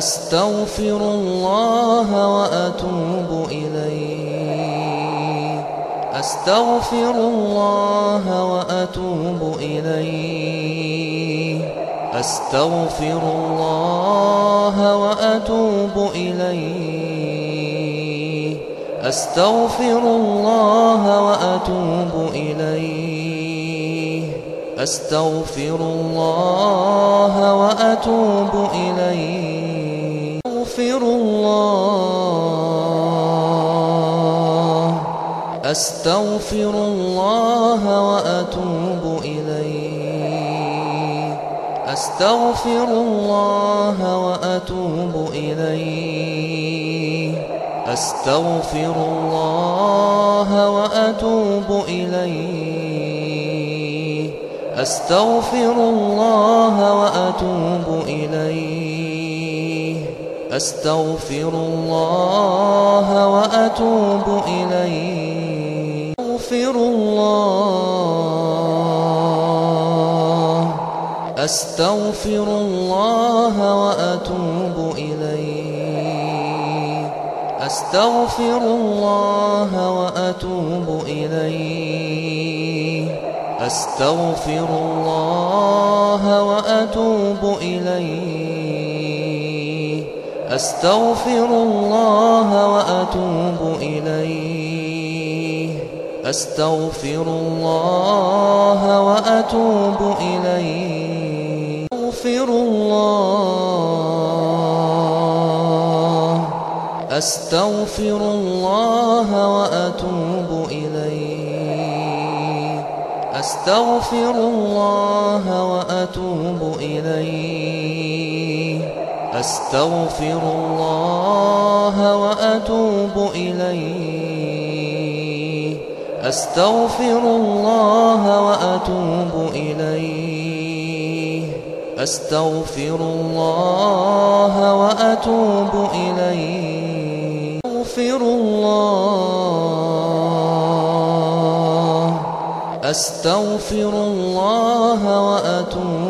أستغفر الله وأتوب إليه. أستغفر الله وأتوب إليه. أستغفر الله وأتوب إليه. أستغفر الله وأتوب إليه. أستغفر الله وأتوب إليه. الله. أستغفر الله وأتوب إليه. أستغفر الله وأتوب إليه. أستغفر الله وأتوب إليه. أستغفر الله وأتوب إليه. أستغفر الله وأتوب إليه. أستغفر الله. أستغفر الله وأتوب إليه. أستغفر الله وأتوب إليه. أستغفر الله وأتوب إليه. أستغفر الله وأتوب إليه. أستغفر الله وأتوب إليه. أستغفر الله. أستغفر الله وأتوب إليه. أستغفر الله وأتوب إليه. أستغفر الله وأتوب إليه. أستغفر الله وأتوب إليه. أستغفر الله وأتوب إليه. أستغفر الله. أستغفر الله وأتوب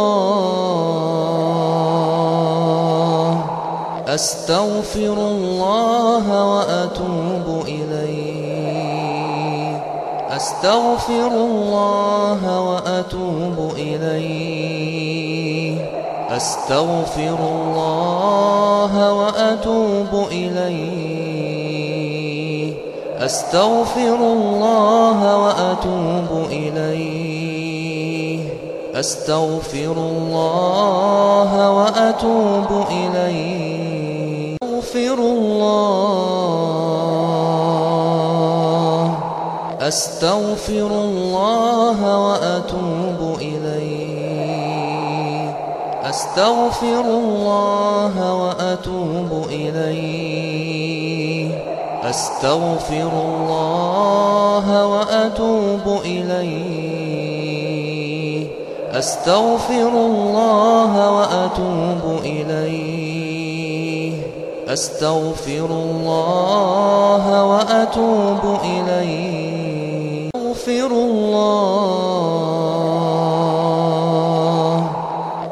الله. أستغفر الله وأتوب إليه. أستغفر الله وأتوب إليه. أستغفر الله وأتوب إليه. أستغفر الله وأتوب إليه. أستغفر الله وأتوب إليه. أستغفر الله. أستغفر الله وأتوب إليه. أستغفر الله وأتوب إليه. أستغفر الله وأتوب إليه. أستغفر الله وأتوب إليه. أستغفر الله وأتوب إليه. أستغفر الله.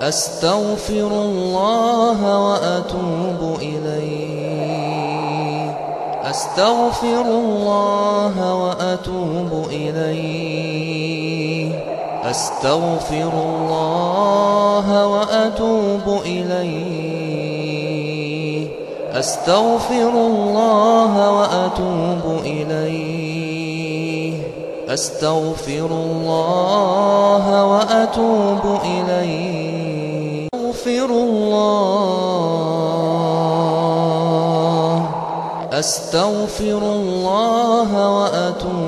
أستغفر الله وأتوب إليه. أستغفر الله وأتوب إليه. أستغفر الله وأتوب إليه. أستغفر الله وأتوب إليه. أستغفر الله وأتوب إليه. أستغفر الله. أستغفر الله وأتوب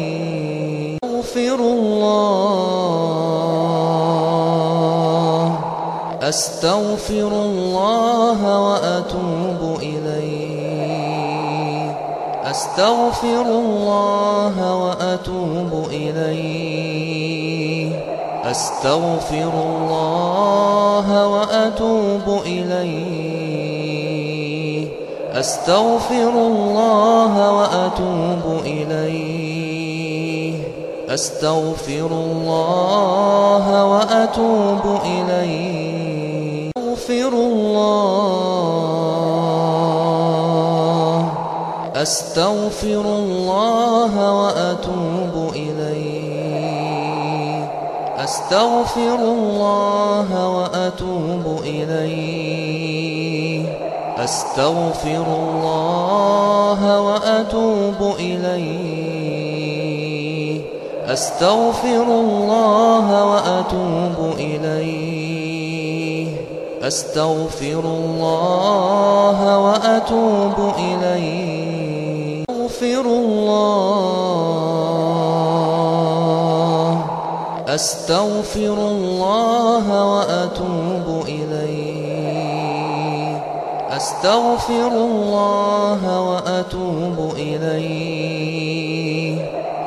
الله. أستغفر الله وأتوب إليه. أستغفر الله وأتوب إليه. أستغفر الله وأتوب إليه. أستغفر الله وأتوب إليه. أستغفر الله وأتوب إليه. أستغفر الله. أستغفر الله وأتوب إليه. أستغفر الله وأتوب إليه. أستغفر الله وأتوب إليه. أستغفر الله وأتوب إليه. أستغفر الله وأتوب إليه. أستغفر الله. أستغفر الله وأتوب إليه. أستغفر الله وأتوب إليه.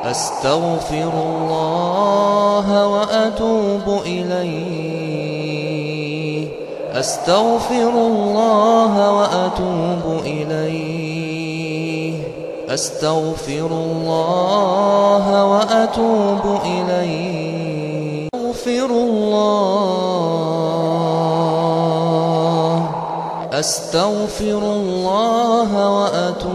أستغفر الله وأتوب إليه. أستغفر الله وأتوب إليه. أستغفر الله وأتوب إليه. أستغفر الله. أستغفر الله وأتوب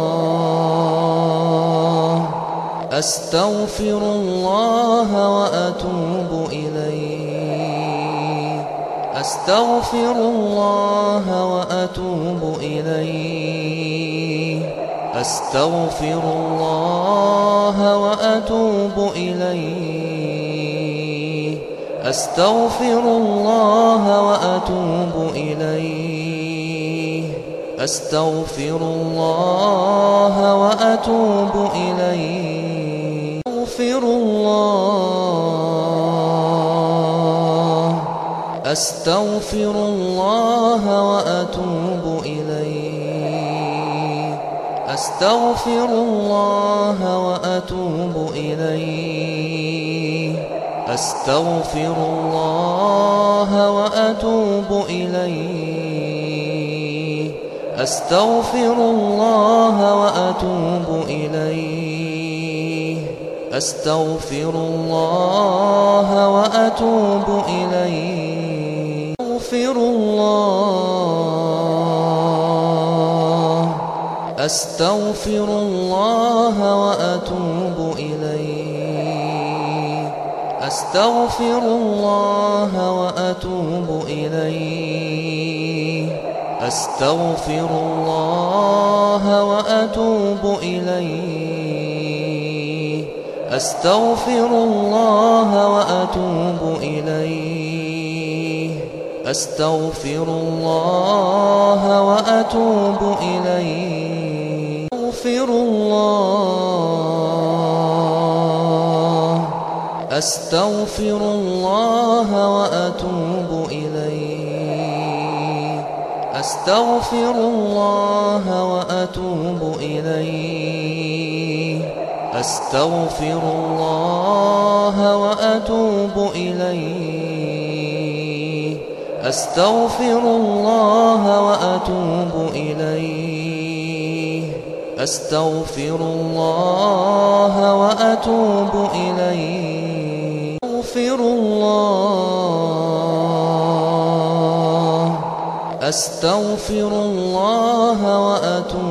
أستغفر الله وأتوب إليه. أستغفر الله وأتوب إليه. أستغفر الله وأتوب إليه. أستغفر الله وأتوب إليه. أستغفر الله وأتوب إليه. الله. أستغفر الله وأتوب إليه. أستغفر الله وأتوب إليه. أستغفر الله وأتوب إليه. أستغفر الله وأتوب إليه. أستغفر الله وأتوب إليه. أستغفر الله. أستغفر الله وأتوب إليه. أستغفر الله وأتوب إليه. أستغفر الله وأتوب إليه. أستغفر الله وأتوب إليه. أستغفر الله وأتوب إليه. أستغفر الله. أستغفر الله وأتوب إليه. أستغفر الله وأتوب إليه. أستغفر الله وأتوب إليه. أستغفر الله وأتوب إليه. أستغفر الله وأتوب إليه. أستغفر الله. أستغفر الله وأتوب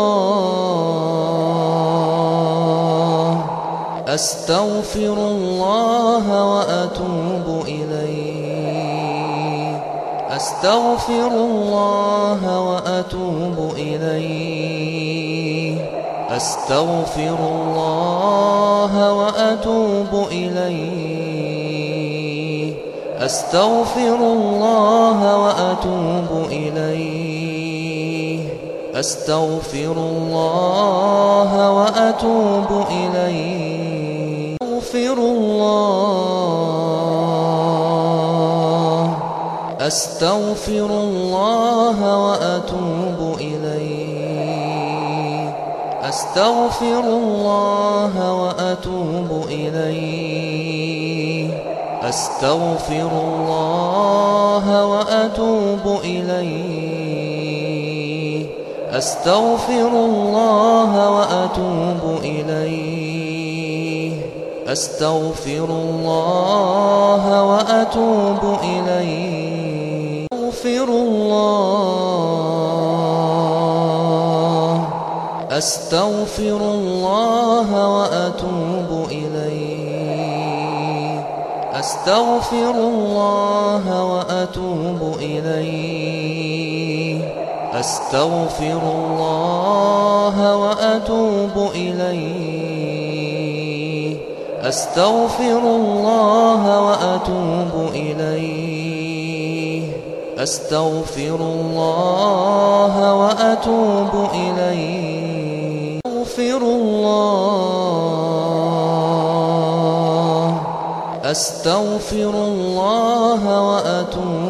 الله أستغفر الله وأتوب إليه. أستغفر الله وأتوب إليه. أستغفر الله وأتوب إليه. أستغفر الله وأتوب إليه. أستغفر الله وأتوب إليه. أستغفر الله. أستغفر الله وأتوب إليه. أستغفر الله وأتوب إليه. أستغفر الله وأتوب إليه. أستغفر الله وأتوب إليه. أستغفر الله وأتوب إليه. أستغفر الله. أستغفر الله وأتوب إليه. أستغفر الله وأتوب إليه. أستغفر الله وأتوب إليه. أستغفر الله وأتوب إليه. أستغفر الله وأتوب إليه. أستغفر الله. أستغفر الله وأتوب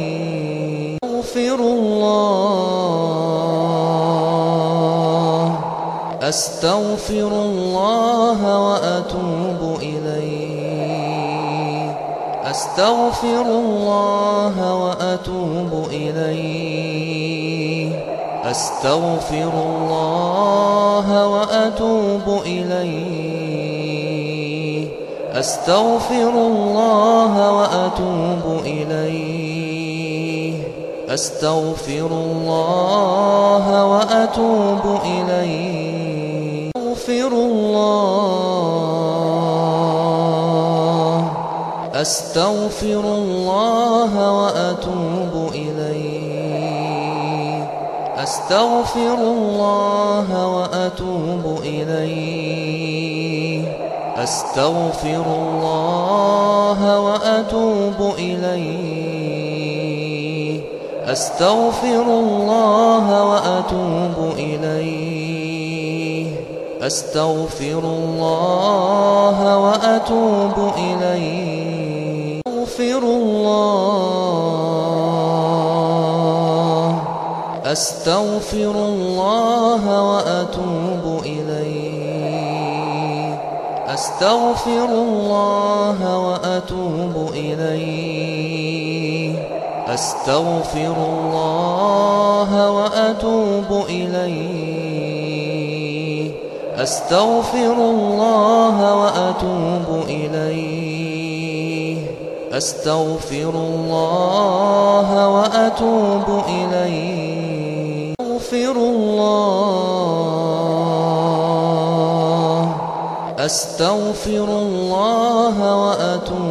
الله. أستغفر الله وأتوب إليه. أستغفر الله وأتوب إليه. أستغفر الله وأتوب إليه. أستغفر الله وأتوب إليه. أستغفر الله وأتوب إليه. أستغفر الله. أستغفر الله وأتوب إليه. أستغفر الله وأتوب إليه. أستغفر الله وأتوب إليه. أستغفر الله وأتوب إليه. أستغفر الله وأتوب إليه. أستغفر الله. أستغفر الله وأتوب إليه. أستغفر الله وأتوب إليه. أستغفر الله وأتوب إليه. أستغفر الله وأتوب إليه. أستغفر الله وأتوب إليه. أستغفر الله. أستغفر الله وأتوب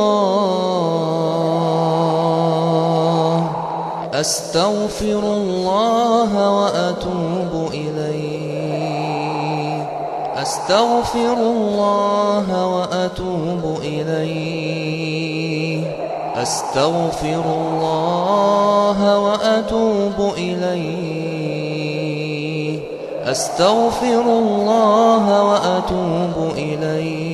الله. أستغفر الله وأتوب إليه. أستغفر الله وأتوب إليه. أستغفر الله وأتوب إليه. أستغفر الله وأتوب إليه.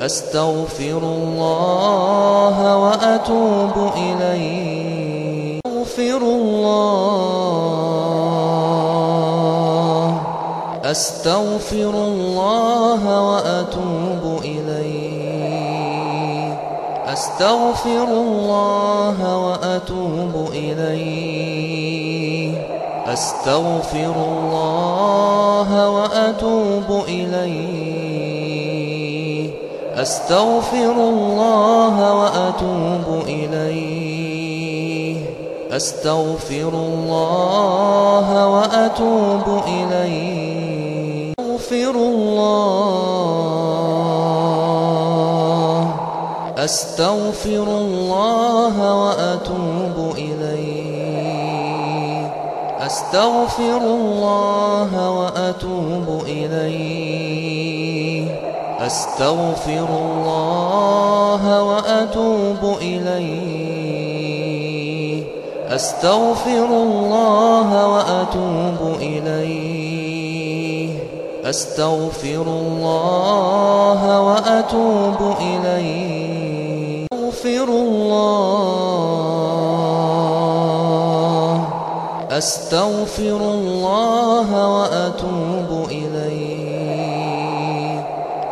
أستغفر الله وأتوب إليه. أستغفر الله. أستغفر الله وأتوب إليه. أستغفر الله وأتوب إليه. أستغفر الله وأتوب إليه. أستغفر الله وأتوب إليه. أستغفر الله وأتوب إليه. أستغفر الله. أستغفر الله وأتوب إليه. أستغفر الله وأتوب إليه. أستغفر الله وأتوب إليه. أستغفر الله وأتوب إليه. أستغفر الله وأتوب إليه. أستغفر الله. أستغفر الله وأتوب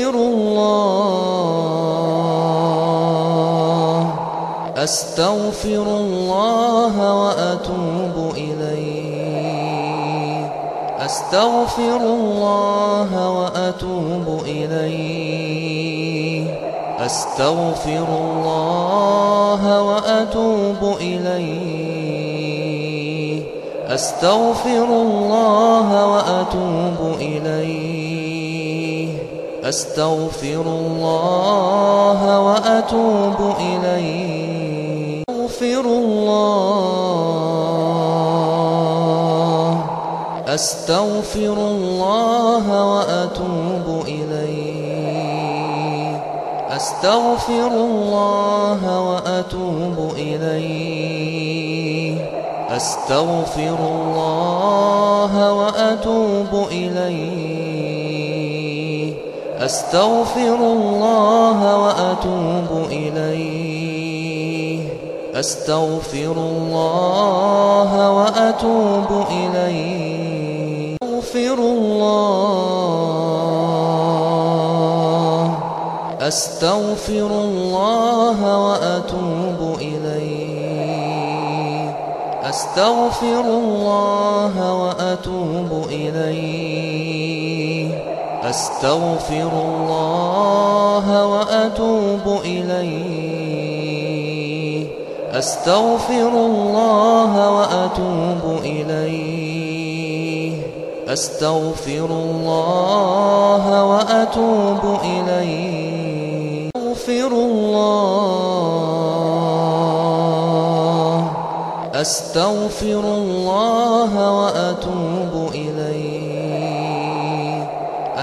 أستغفر الله. أستغفر الله وأتوب إليه. أستغفر الله وأتوب إليه. أستغفر الله وأتوب إليه. أستغفر الله وأتوب إليه. أستغفر الله وأتوب إليه. أستغفر الله. أستغفر الله وأتوب إليه. أستغفر الله وأتوب إليه. أستغفر الله وأتوب إليه. أستغفر الله وأتوب إليه. أستغفر الله وأتوب إليه. أستغفر الله. أستغفر الله وأتوب إليه. أستغفر الله وأتوب إليه. أستغفر الله وأتوب إليه. أستغفر الله وأتوب إليه. أستغفر الله وأتوب إليه. أستغفر الله. أستغفر الله وأتوب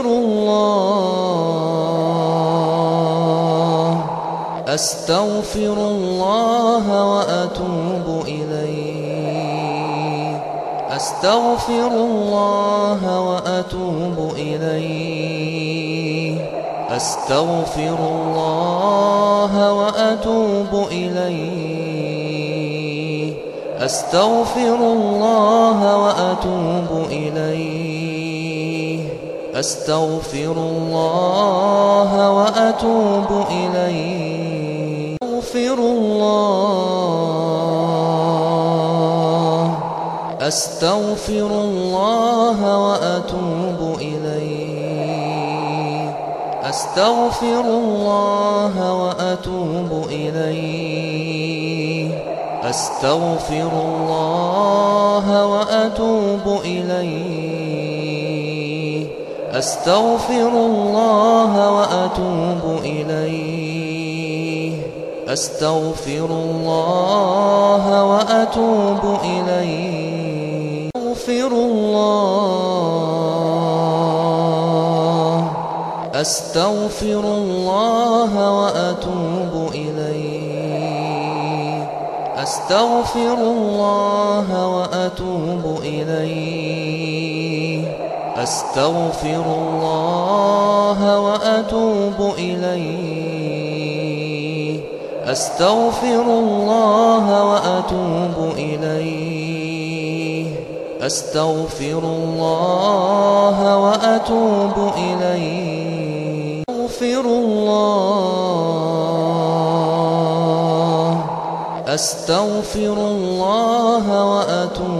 أستغفر الله. أستغفر الله وأتوب إليه. أستغفر الله وأتوب إليه. أستغفر الله وأتوب إليه. أستغفر الله وأتوب إليه. أستغفر الله وأتوب إليه. أستغفر الله. أستغفر الله وأتوب إليه. أستغفر الله وأتوب إليه. أستغفر الله وأتوب إليه. أستغفر الله وأتوب إليه. أستغفر الله وأتوب إليه. أستغفر الله. أستغفر الله وأتوب إليه. أستغفر الله وأتوب إليه. أستغفر الله وأتوب إليه. أستغفر الله وأتوب إليه. أستغفر الله وأتوب إليه. أستغفر الله. أستغفر الله وأتوب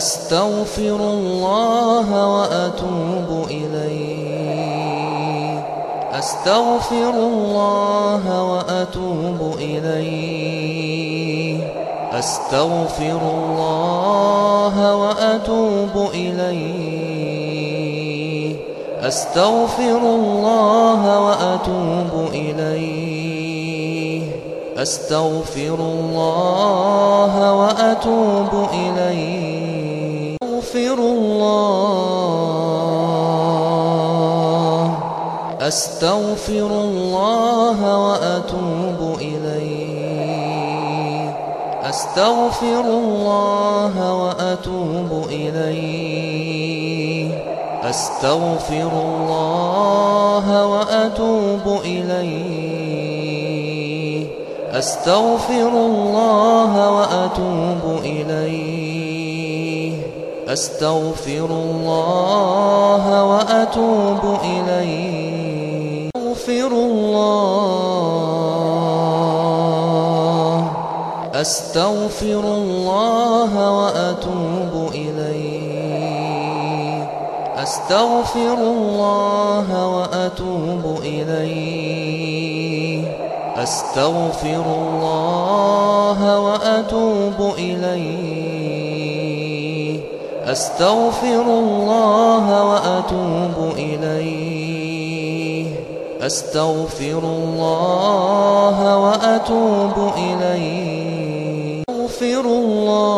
أستغفر الله وأتوب إليه. أستغفر الله وأتوب إليه. أستغفر الله وأتوب إليه. أستغفر الله وأتوب إليه. أستغفر الله وأتوب إليه. الله. أستغفر الله وأتوب إليه. أستغفر الله وأتوب إليه. أستغفر الله وأتوب إليه. أستغفر الله وأتوب إليه. أستغفر الله وأتوب إليه. أستغفر الله. أستغفر الله وأتوب إليه. أستغفر الله وأتوب إليه. أستغفر الله وأتوب إليه. أستغفر الله وأتوب إليه. أستغفر الله وأتوب إليه. أستغفر الله.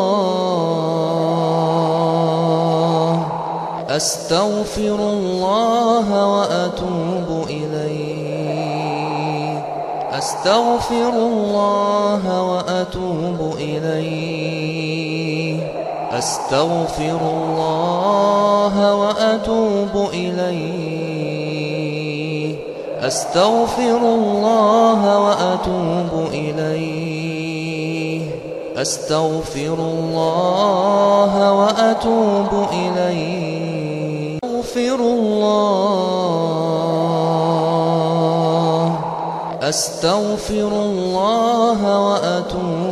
أستغفر الله وأتوب إليه. أستغفر الله وأتوب إليه. أستغفر الله وأتوب إليه. أستغفر الله وأتوب إليه. أستغفر الله وأتوب إليه. أستغفر الله. أستغفر الله وأتوب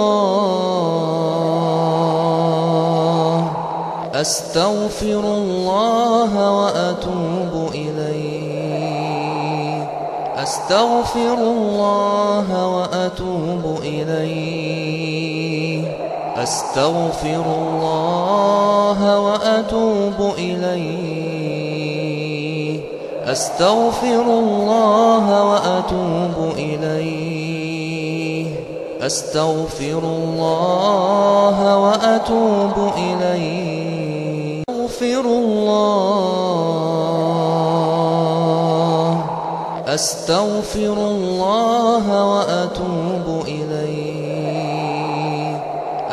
الله. أستغفر الله وأتوب إليه. أستغفر الله وأتوب إليه. أستغفر الله وأتوب إليه. أستغفر الله وأتوب إليه. أستغفر الله وأتوب إليه. أستغفر الله. أستغفر الله وأتوب إليه.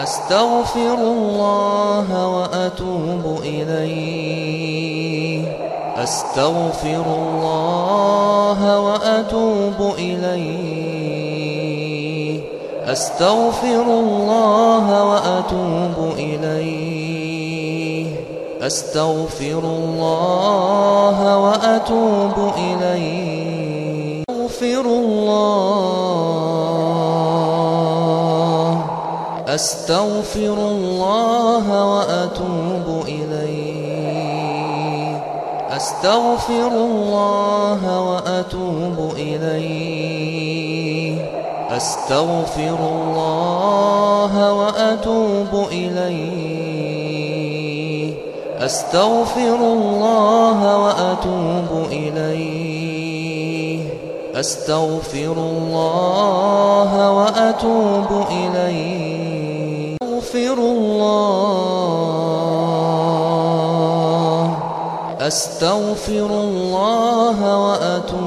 أستغفر الله وأتوب إليه. أستغفر الله وأتوب إليه. أستغفر الله وأتوب إليه. أستغفر الله وأتوب إليه. أستغفر الله. أستغفر الله وأتوب إليه. أستغفر الله وأتوب إليه. أستغفر الله وأتوب إليه. أستغفر الله وأتوب إليه. أستغفر الله وأتوب إليه. أستغفر الله. أستغفر الله وأتوب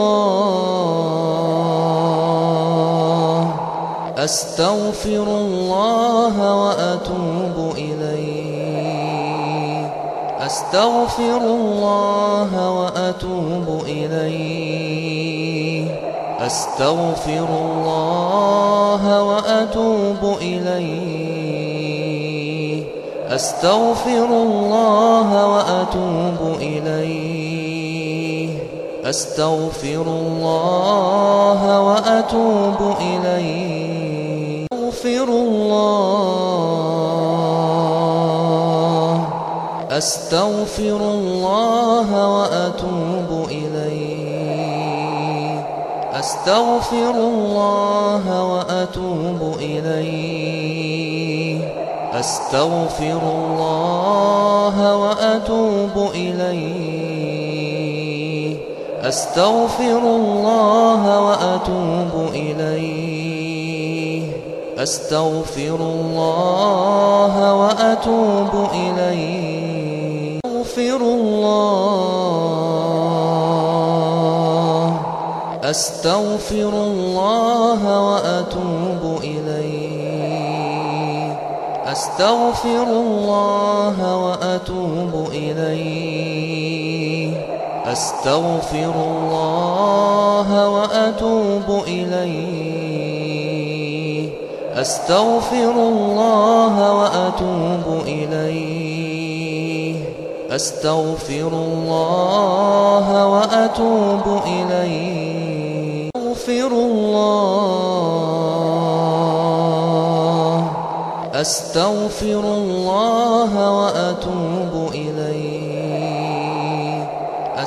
الله. أستغفر الله وأتوب إليه. أستغفر الله وأتوب إليه. أستغفر الله وأتوب إليه. أستغفر الله وأتوب إليه. أستغفر الله وأتوب إليه. أستغفر الله. أستغفر الله وأتوب إليه. أستغفر الله وأتوب إليه. أستغفر الله وأتوب إليه. أستغفر الله وأتوب إليه. أستغفر الله وأتوب إليه. أستغفر الله. أستغفر الله وأتوب إليه. أستغفر الله وأتوب إليه. أستغفر الله وأتوب إليه. أستغفر الله وأتوب إليه. أستغفر الله وأتوب إليه. أستغفر الله. أستغفر الله وأتوب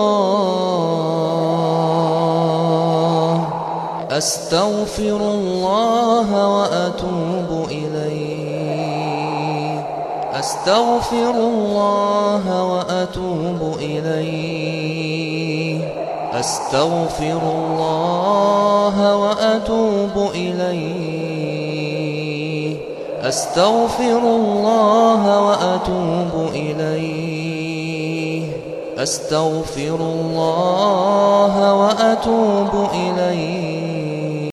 الله أستغفر الله وأتوب إليه. أستغفر الله وأتوب إليه. أستغفر الله وأتوب إليه. أستغفر الله وأتوب إليه. أستغفر الله وأتوب إليه.